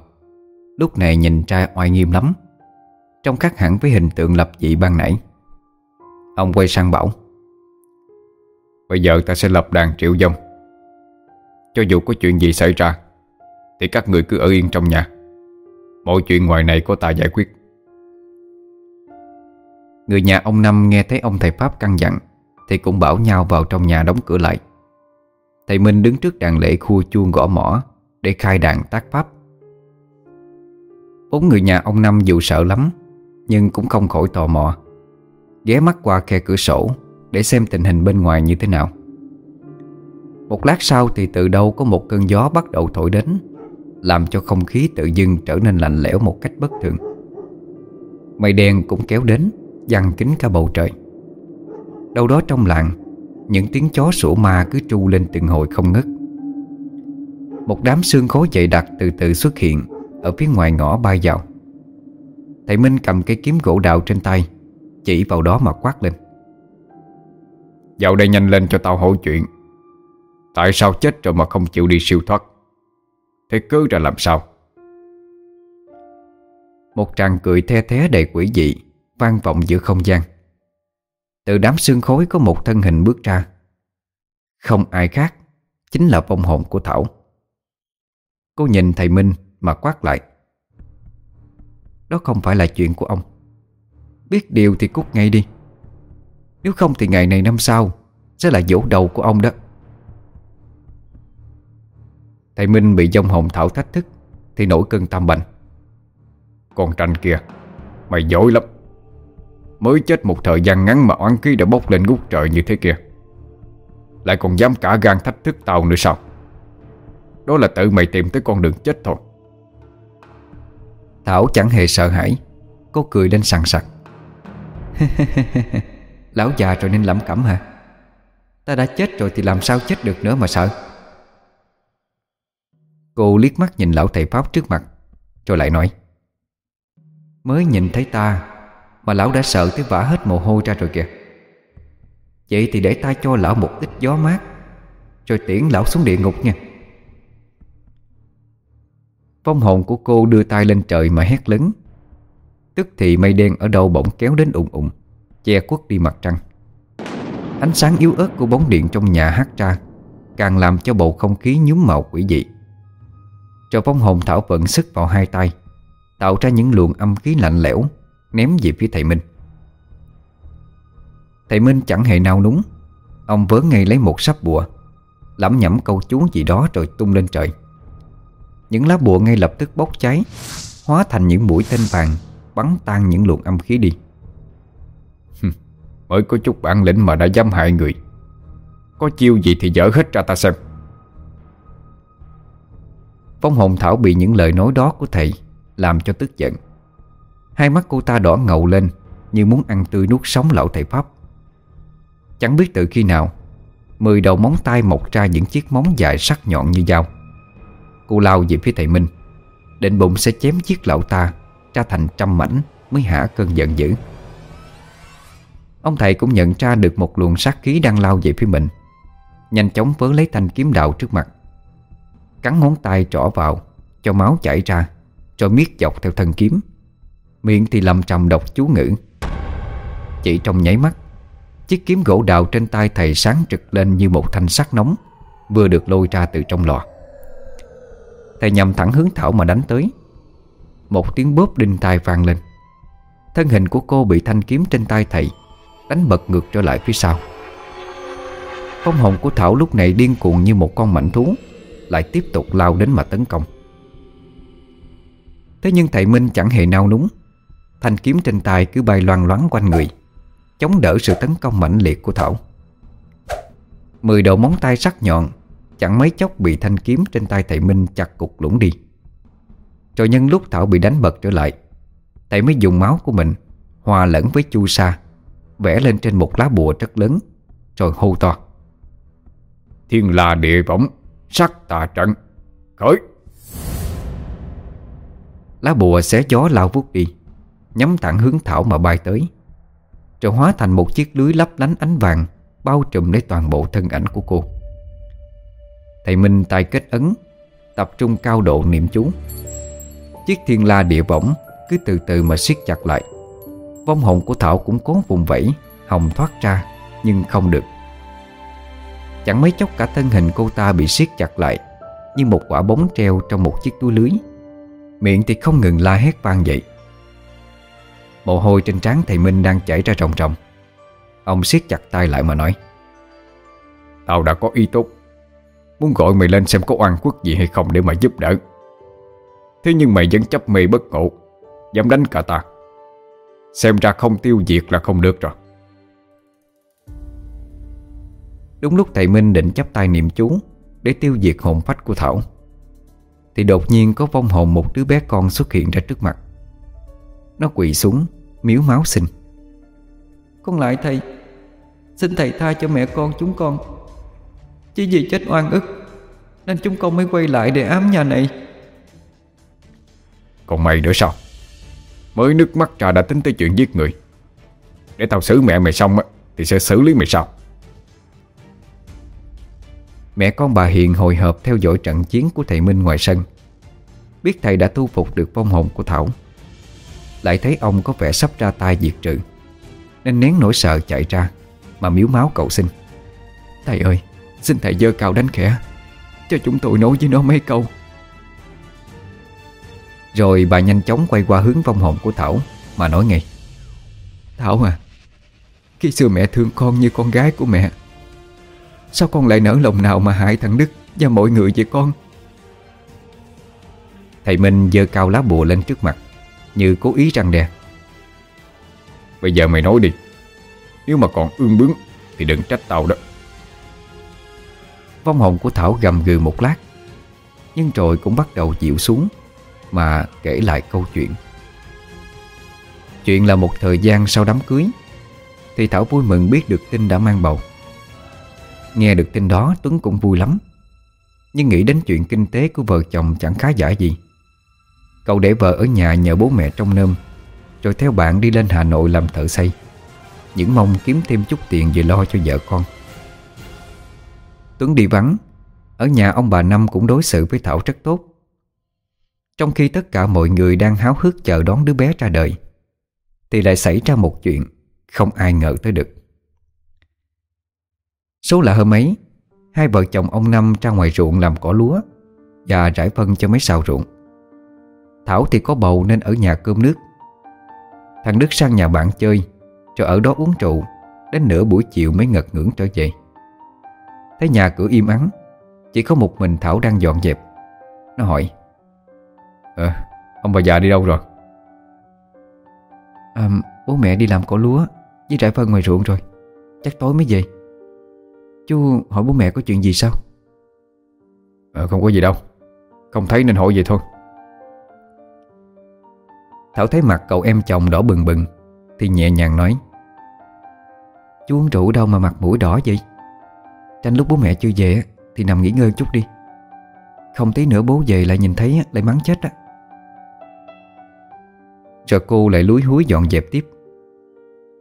Lúc này nhìn trai oai nghiêm lắm, Trông khác hẳn với hình tượng lập dị ban nãy. Ông quay sang bảo, Bây giờ ta sẽ lập đàn triệu dông cho dù có chuyện gì xảy ra, Thì các người cứ ở yên trong nhà. Mọi chuyện ngoài này có ta giải quyết. Người nhà ông Năm nghe thấy ông thầy Pháp căn dặn, Thì cũng bảo nhau vào trong nhà đóng cửa lại. Thầy Minh đứng trước đàn lễ khu chuông gõ mỏ Để khai đàn tác Pháp. Bốn người nhà ông Năm dù sợ lắm, Nhưng cũng không khỏi tò mò, Ghé mắt qua khe cửa sổ Để xem tình hình bên ngoài như thế nào một lát sau thì từ đâu có một cơn gió bắt đầu thổi đến, Làm cho không khí tự dưng trở nên lạnh lẽo một cách bất thường. Mây đen cũng kéo đến Giăng kín cả bầu trời. Đâu đó trong làng, Những tiếng chó sủa ma cứ tru lên từng hồi không ngất Một đám xương khối dày đặc từ từ xuất hiện Ở phía ngoài ngõ bay vào. Thầy Minh cầm cây kiếm gỗ đào trên tay, Chỉ vào đó mà quát lên. Dạo đây nhanh lên cho tao hỏi chuyện. Tại sao chết rồi mà không chịu đi siêu thoát? Thế cứ ra làm sao? Một tràng cười the thế đầy quỷ dị, Vang vọng giữa không gian. Từ đám xương khối có một thân hình bước ra. Không ai khác, Chính là vong hồn của Thảo. Cô nhìn thầy Minh mà quát lại. Đó không phải là chuyện của ông. Biết điều thì cút ngay đi. Nếu không thì ngày này năm sau Sẽ là dỗ đầu của ông đó. Thầy Minh bị dông Hồng thảo thách thức, Thì nổi cơn tam bệnh. Con tranh kia, Mày dối lắm. Mới chết một thời gian ngắn mà oán khí đã bốc lên ngút trời như thế kia. Lại còn dám cả gan thách thức tao nữa sao? Đó là tự mày tìm tới con đường chết thôi. Thảo chẳng hề sợ hãi Cô cười lên sằng sặc. Lão già rồi nên lẩm cẩm hả? Ta đã chết rồi thì làm sao chết được nữa mà sợ? Cô liếc mắt nhìn lão thầy Pháp trước mặt, Rồi lại nói, Mới nhìn thấy ta Mà lão đã sợ tới vã hết mồ hôi ra rồi kìa. Vậy thì để ta cho lão một ít gió mát, Rồi tiễn lão xuống địa ngục nha. Phong hồn của cô đưa tay lên trời mà hét lớn. Tức thì mây đen ở đâu bỗng kéo đến ủng ủng Che quất đi mặt trăng. Ánh sáng yếu ớt của bóng điện trong nhà hát ra Càng làm cho bầu không khí nhúm màu quỷ dị. Cho vong hồn Thảo vận sức vào hai tay, Tạo ra những luồng âm khí lạnh lẽo, Ném về phía thầy Minh. Thầy Minh chẳng hề nao núng, Ông vớ ngay lấy một sắp bùa, Lẩm nhẩm câu chú gì đó rồi tung lên trời. Những lá bùa ngay lập tức bốc cháy, Hóa thành những mũi tên vàng, Bắn tan những luồng âm khí đi. Mới có chút bản lĩnh mà đã dám hại người. Có chiêu gì thì dở hết ra ta xem. Phong hồn Thảo bị những lời nói đó của thầy Làm cho tức giận. Hai mắt cô ta đỏ ngầu lên Như muốn ăn tươi nuốt sống lão thầy Pháp. Chẳng biết từ khi nào, Mười đầu móng tay mọc ra những chiếc móng dài sắc nhọn như dao. Cô lao về phía thầy Minh, Định bụng sẽ chém chiếc lão ta Ra thành trăm mảnh Mới hả cơn giận dữ. Ông thầy cũng nhận ra được một luồng sát khí đang lao về phía mình, Nhanh chóng vớ lấy thanh kiếm đạo trước mặt. Cắn ngón tay trỏ vào, Cho máu chảy ra Rồi miết dọc theo thân kiếm. Miệng thì lầm trầm đọc chú ngữ. Chỉ trong nháy mắt, Chiếc kiếm gỗ đào trên tay thầy sáng trực lên như một thanh sắt nóng, Vừa được lôi ra từ trong lò. Thầy nhằm thẳng hướng Thảo mà đánh tới. Một tiếng bóp đinh tai vang lên. Thân hình của cô bị thanh kiếm trên tay thầy Đánh bật ngược trở lại phía sau. Phong hồn của Thảo lúc này điên cuồng như một con mảnh thú. Lại tiếp tục lao đến mà tấn công. Thế nhưng thầy Minh chẳng hề nao núng. Thanh kiếm trên tay cứ bay loan loáng quanh người, Chống đỡ sự tấn công mãnh liệt của Thảo. Mười đầu móng tay sắc nhọn, Chẳng mấy chốc bị thanh kiếm trên tay thầy Minh chặt cục lũng đi. Rồi nhân lúc Thảo bị đánh bật trở lại, Thầy mới dùng máu của mình Hòa lẫn với chu sa, Vẽ lên trên một lá bùa rất lớn, Rồi hô to. Thiên la địa võng Sắc tà trận. Khởi. Lá bùa xé gió lao vút đi, Nhắm thẳng hướng Thảo mà bay tới. Rồi hóa thành một chiếc lưới lấp lánh ánh vàng, Bao trùm lấy toàn bộ thân ảnh của cô. Thầy Minh tay kết ấn, Tập trung cao độ niệm chú. Chiếc thiên la địa võng Cứ từ từ mà siết chặt lại. Vong hồn của Thảo cũng cố vùng vẫy, Hồng thoát ra, Nhưng không được. Chẳng mấy chốc cả thân hình cô ta bị siết chặt lại, Như một quả bóng treo trong một chiếc túi lưới. Miệng thì không ngừng la hét vang dậy. Mồ hôi trên trán thầy Minh đang chảy ra ròng ròng. Ông siết chặt tay lại mà nói, Tao đã có ý tốt. Muốn gọi mày lên xem có oan quốc gì hay không để mà giúp đỡ. Thế nhưng mày vẫn chấp mê bất ngộ, Dám đánh cả ta. Xem ra không tiêu diệt là không được rồi. Đúng lúc thầy Minh định chắp tay niệm chú Để tiêu diệt hồn phách của Thảo Thì đột nhiên có vong hồn một đứa bé con xuất hiện ra trước mặt. Nó quỳ xuống Miếu máu xin. Con lại thầy Xin thầy tha cho mẹ con chúng con. Chỉ vì chết oan ức Nên chúng con mới quay lại để ám nhà này. Còn mày nữa sao? Mới nước mắt ra đã tính tới chuyện giết người. Để tao xử mẹ mày xong Thì sẽ xử lý mày sau Mẹ con bà Hiền hồi hộp theo dõi trận chiến của thầy Minh ngoài sân. Biết thầy đã thu phục được vong hồn của Thảo. Lại thấy ông có vẻ sắp ra tay diệt trừ, Nên nén nỗi sợ chạy ra, Mà miếu máu cầu xin. Thầy ơi, Xin thầy dơ cao đánh khẽ, Cho chúng tôi nói với nó mấy câu. Rồi bà nhanh chóng quay qua hướng vong hồn của Thảo, Mà nói ngay. Thảo à Khi xưa mẹ thương con như con gái của mẹ Sao con lại nỡ lòng nào mà hại thằng Đức Và mọi người vậy con? Thầy Minh dơ cao lá bùa lên trước mặt Như cố ý răng đe. Bây giờ mày nói đi Nếu mà còn ương bướng Thì đừng trách tao đó. Vong hồn của Thảo gầm gừ một lát Nhưng rồi cũng bắt đầu chịu xuống Mà kể lại câu chuyện. Chuyện là một thời gian sau đám cưới Thì Thảo vui mừng biết được tin đã mang bầu Nghe được tin đó, Tuấn cũng vui lắm. Nhưng nghĩ đến chuyện kinh tế của vợ chồng chẳng khá giả gì. Cậu để vợ ở nhà nhờ bố mẹ trông nơm Rồi theo bạn đi lên Hà Nội làm thợ xây. Những mong kiếm thêm chút tiền về lo cho vợ con. Tuấn đi vắng. Ở nhà ông bà Năm cũng đối xử với Thảo rất tốt. Trong khi tất cả mọi người đang háo hức chờ đón đứa bé ra đời, Thì lại xảy ra một chuyện Không ai ngờ tới được. Số là hôm ấy Hai vợ chồng ông Năm ra ngoài ruộng làm cỏ lúa Và rải phân cho mấy sào ruộng. Thảo thì có bầu nên ở nhà cơm nước. Thằng Đức sang nhà bạn chơi Rồi ở đó uống rượu Đến nửa buổi chiều mới ngật ngưỡng trở về. Thấy nhà cửa im ắng Chỉ có một mình Thảo đang dọn dẹp. Nó hỏi Ờ, ông bà già đi đâu rồi? à, Bố mẹ đi làm cỏ lúa Với rải phân ngoài ruộng rồi Chắc tối mới về. Chú hỏi bố mẹ có chuyện gì sao? Ờ, không có gì đâu. Không thấy nên hỏi vậy thôi. Thảo thấy mặt cậu em chồng đỏ bừng bừng Thì nhẹ nhàng nói Chú uống rượu đâu mà mặt mũi đỏ vậy? Tranh lúc bố mẹ chưa về Thì nằm nghỉ ngơi chút đi. Không tí nữa bố về lại nhìn thấy Lại mắng chết á. Rồi cô lại lúi húi dọn dẹp tiếp.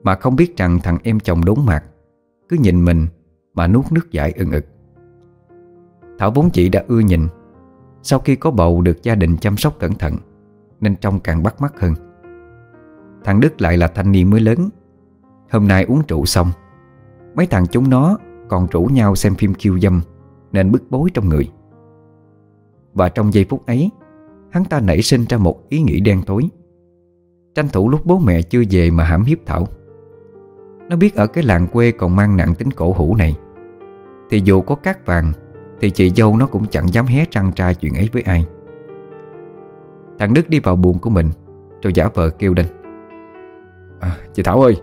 Mà không biết rằng thằng em chồng đốn mặt Cứ nhìn mình mà nuốt nước dại ưng ực. Thảo vốn chị đã ưa nhìn. Sau khi có bầu được gia đình chăm sóc cẩn thận, Nên trông càng bắt mắt hơn. Thằng Đức lại là thanh niên mới lớn. Hôm nay uống rượu xong, Mấy thằng chúng nó còn rủ nhau xem phim kiêu dâm Nên bức bối trong người. Và trong giây phút ấy, Hắn ta nảy sinh ra một ý nghĩ đen tối. Tranh thủ lúc bố mẹ chưa về mà hãm hiếp Thảo. Nó biết ở cái làng quê còn mang nặng tính cổ hủ này. Thì dù có cát vàng Thì chị dâu nó cũng chẳng dám hé răng ra chuyện ấy với ai. Thằng Đức đi vào buồng của mình Rồi giả vờ kêu lên. À, Chị Thảo ơi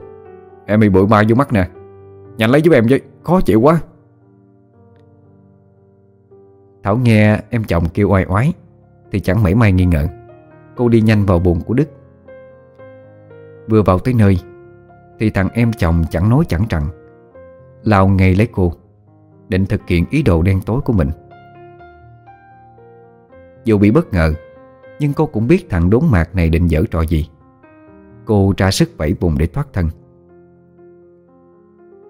Em bị bụi mai vô mắt nè. Nhanh lấy giúp em với Khó chịu quá. Thảo nghe em chồng kêu oai oái Thì chẳng mảy may nghi ngờ. Cô đi nhanh vào buồng của Đức. Vừa vào tới nơi Thì thằng em chồng chẳng nói chẳng rằng Lao ngay lấy cô. Định thực hiện ý đồ đen tối của mình. Dù bị bất ngờ, Nhưng cô cũng biết thằng đốn mạc này định dở trò gì. Cô ra sức vẫy vùng để thoát thân.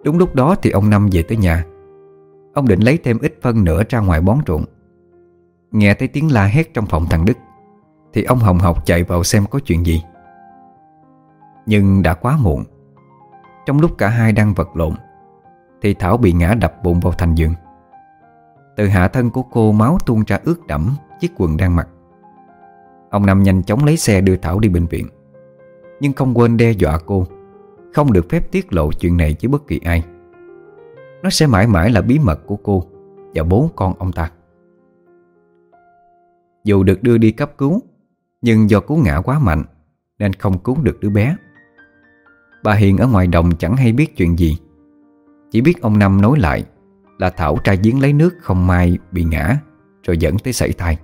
Đúng lúc đó thì ông Năm về tới nhà. Ông định lấy thêm ít phân nữa ra ngoài bón ruộng. Nghe thấy tiếng la hét trong phòng thằng Đức, Thì ông Hồng Học chạy vào xem có chuyện gì. Nhưng đã quá muộn. Trong lúc cả hai đang vật lộn thì Thảo bị ngã đập bụng vào thành giường. Từ hạ thân của cô máu tuôn ra ướt đẫm, Chiếc quần đang mặc. Ông Năm nhanh chóng lấy xe đưa Thảo đi bệnh viện. Nhưng không quên đe dọa cô, Không được phép tiết lộ chuyện này với bất kỳ ai. Nó sẽ mãi mãi là bí mật của cô Và bốn con ông ta. Dù được đưa đi cấp cứu, Nhưng do cú ngã quá mạnh Nên không cứu được đứa bé. Bà Hiền ở ngoài đồng chẳng hay biết chuyện gì. Chỉ biết ông Năm nói lại Là Thảo trai giếng lấy nước không may bị ngã, Rồi dẫn tới sảy thai.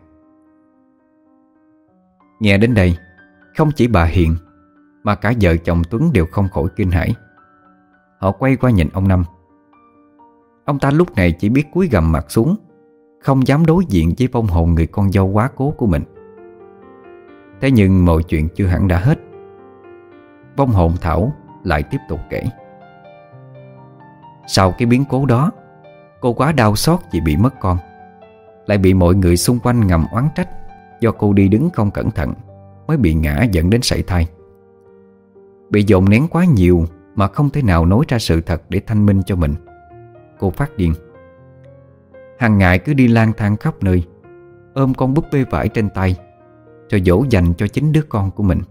Nghe đến đây, Không chỉ bà Hiền Mà cả vợ chồng Tuấn đều không khỏi kinh hãi. Họ quay qua nhìn ông Năm. Ông ta lúc này chỉ biết cúi gầm mặt xuống, Không dám đối diện với phong hồn người con dâu quá cố của mình. Thế nhưng mọi chuyện chưa hẳn đã hết. Vong hồn Thảo lại tiếp tục kể. Sau cái biến cố đó. Cô quá đau xót vì bị mất con. Lại bị mọi người xung quanh ngầm oán trách Do cô đi đứng không cẩn thận Mới bị ngã dẫn đến sảy thai. Bị dồn nén quá nhiều Mà không thể nào nói ra sự thật Để thanh minh cho mình. Cô phát điên. Hàng ngày cứ đi lang thang khắp nơi, Ôm con búp bê vải trên tay cho dỗ dành cho chính đứa con của mình.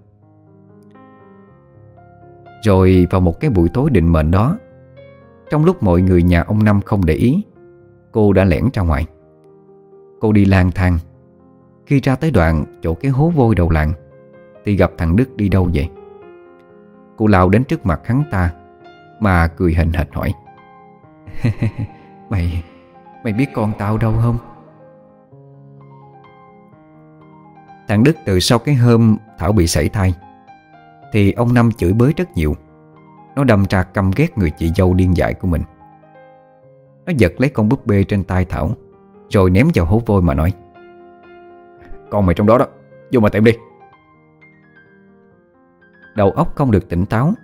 Rồi vào một cái buổi tối định mệnh đó trong lúc mọi người nhà ông Năm không để ý, Cô đã lẻn ra ngoài. Cô đi lang thang. Khi ra tới đoạn chỗ cái hố vôi đầu làng, Thì gặp thằng Đức đi đâu vậy? Cô lao đến trước mặt hắn ta, Mà cười hình hệt hỏi. Mày Mày biết con tao đâu không? Thằng Đức từ sau cái hôm Thảo bị sảy thai, Thì ông Năm chửi bới rất nhiều. Nó đâm ra căm ghét người chị dâu điên dại của mình. Nó giật lấy con búp bê trên tay Thảo, Rồi ném vào hố vôi mà nói, Con mày trong đó đó, Vô mà tìm đi. Đầu óc không được tỉnh táo,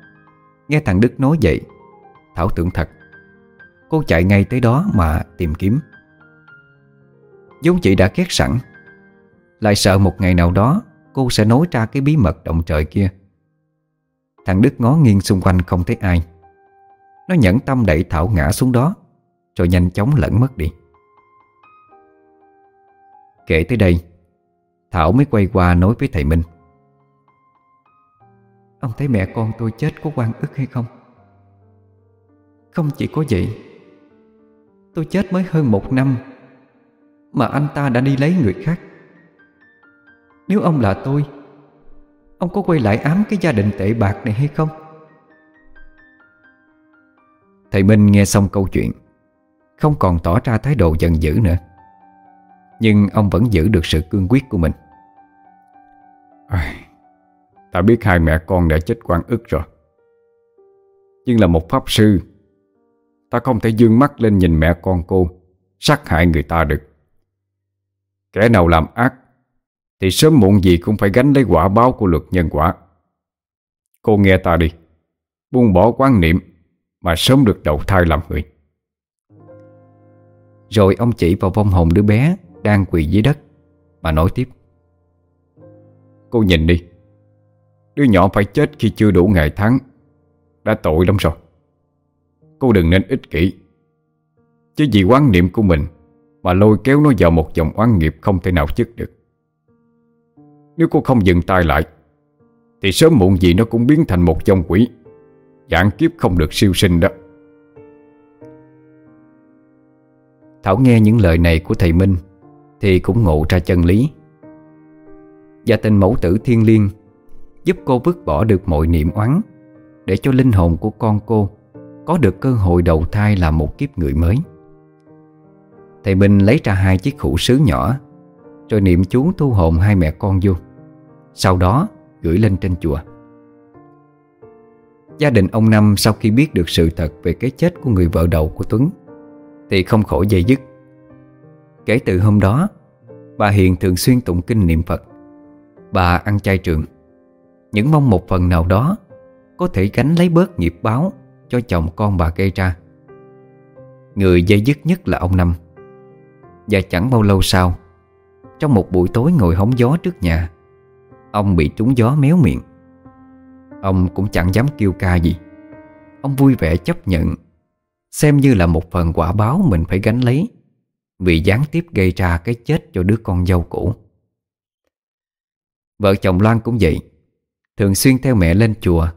Nghe thằng Đức nói vậy, Thảo tưởng thật, Cô chạy ngay tới đó mà tìm kiếm. Giống chị đã ghét sẵn, Lại sợ một ngày nào đó Cô sẽ nói ra cái bí mật động trời kia. Thằng Đức ngó nghiêng xung quanh không thấy ai. Nó nhẫn tâm đẩy Thảo ngã xuống đó, Rồi nhanh chóng lẫn mất đi. Kể tới đây, Thảo mới quay qua nói với thầy Minh. Ông thấy mẹ con tôi chết có quan ức hay không? Không chỉ có vậy, Tôi chết mới hơn một năm Mà anh ta đã đi lấy người khác. Nếu ông là tôi Ông có quay lại ám cái gia đình tệ bạc này hay không? Thầy Minh nghe xong câu chuyện Không còn tỏ ra thái độ giận dữ nữa. Nhưng ông vẫn giữ được sự cương quyết của mình. À, Ta biết hai mẹ con đã chết quan ức rồi. Nhưng là một pháp sư Ta không thể dương mắt lên nhìn mẹ con cô Sát hại người ta được. Kẻ nào làm ác thì sớm muộn gì cũng phải gánh lấy quả báo của luật nhân quả. Cô nghe ta đi. Buông bỏ quan niệm Mà sớm được đầu thai làm người. Rồi ông chỉ vào vong hồn đứa bé Đang quỳ dưới đất Mà nói tiếp. Cô nhìn đi. Đứa nhỏ phải chết khi chưa đủ ngày tháng. Đã tội lắm rồi. Cô đừng nên ích kỷ. Chứ vì quan niệm của mình Mà lôi kéo nó vào một dòng oan nghiệp Không thể nào dứt được. Nếu cô không dừng tay lại, Thì sớm muộn gì nó cũng biến thành một dòng quỷ. Giảng kiếp không được siêu sinh đó. Thảo nghe những lời này của thầy Minh Thì cũng ngộ ra chân lý. Và tình mẫu tử thiên liêng Giúp cô vứt bỏ được mọi niệm oán Để cho linh hồn của con cô Có được cơ hội đầu thai là một kiếp người mới. Thầy Minh lấy ra hai chiếc khủ sứ nhỏ, Rồi niệm chú thu hồn hai mẹ con vô. Sau đó gửi lên trên chùa. Gia đình ông Năm sau khi biết được sự thật Về cái chết của người vợ đầu của Tuấn, Thì không khỏi dây dứt. Kể từ hôm đó, Bà Hiền thường xuyên tụng kinh niệm Phật. Bà ăn chay trường. Những mong một phần nào đó Có thể gánh lấy bớt nghiệp báo Cho chồng con bà gây ra. Người dây dứt nhất là ông Năm. Và chẳng bao lâu sau, Trong một buổi tối ngồi hóng gió trước nhà Ông bị trúng gió méo miệng. Ông cũng chẳng dám kêu ca gì. Ông vui vẻ chấp nhận, Xem như là một phần quả báo mình phải gánh lấy, Vì gián tiếp gây ra cái chết cho đứa con dâu cũ. Vợ chồng Loan cũng vậy, Thường xuyên theo mẹ lên chùa,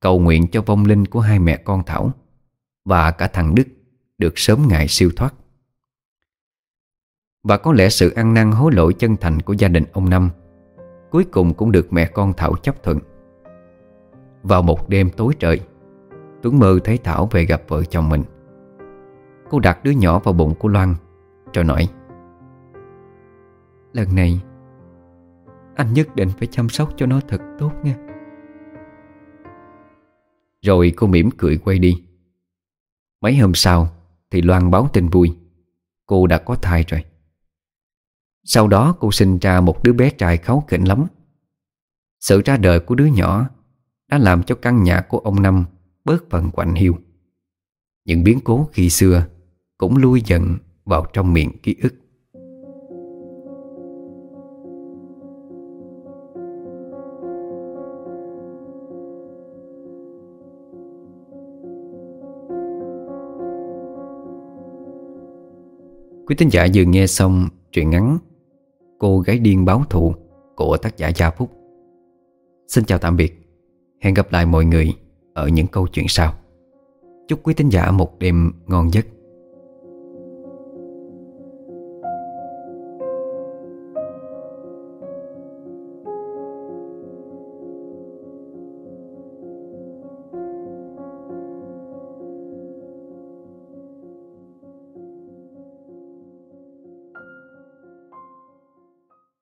Cầu nguyện cho vong linh của hai mẹ con Thảo Và cả thằng Đức Được sớm ngày siêu thoát. Và có lẽ sự ăn năn hối lỗi chân thành của gia đình ông Năm Cuối cùng cũng được mẹ con Thảo chấp thuận. Vào một đêm tối trời, Tuấn mơ thấy Thảo về gặp vợ chồng mình. Cô đặt đứa nhỏ vào bụng của Loan, Rồi nói, Lần này, anh nhất định phải chăm sóc cho nó thật tốt nha. Rồi cô mỉm cười quay đi. Mấy hôm sau Thì Loan báo tin vui, Cô đã có thai rồi. Sau đó cô sinh ra một đứa bé trai kháu khỉnh lắm. Sự ra đời của đứa nhỏ Đã làm cho căn nhà của ông Năm Bớt phần quạnh hiu. Những biến cố khi xưa Cũng lui dần vào trong miệng ký ức. Quý tín giả vừa nghe xong truyện ngắn Cô gái điên báo thù của tác giả Gia Phúc. Xin chào tạm biệt. Hẹn gặp lại mọi người ở những câu chuyện sau. Chúc quý tín giả một đêm ngon giấc.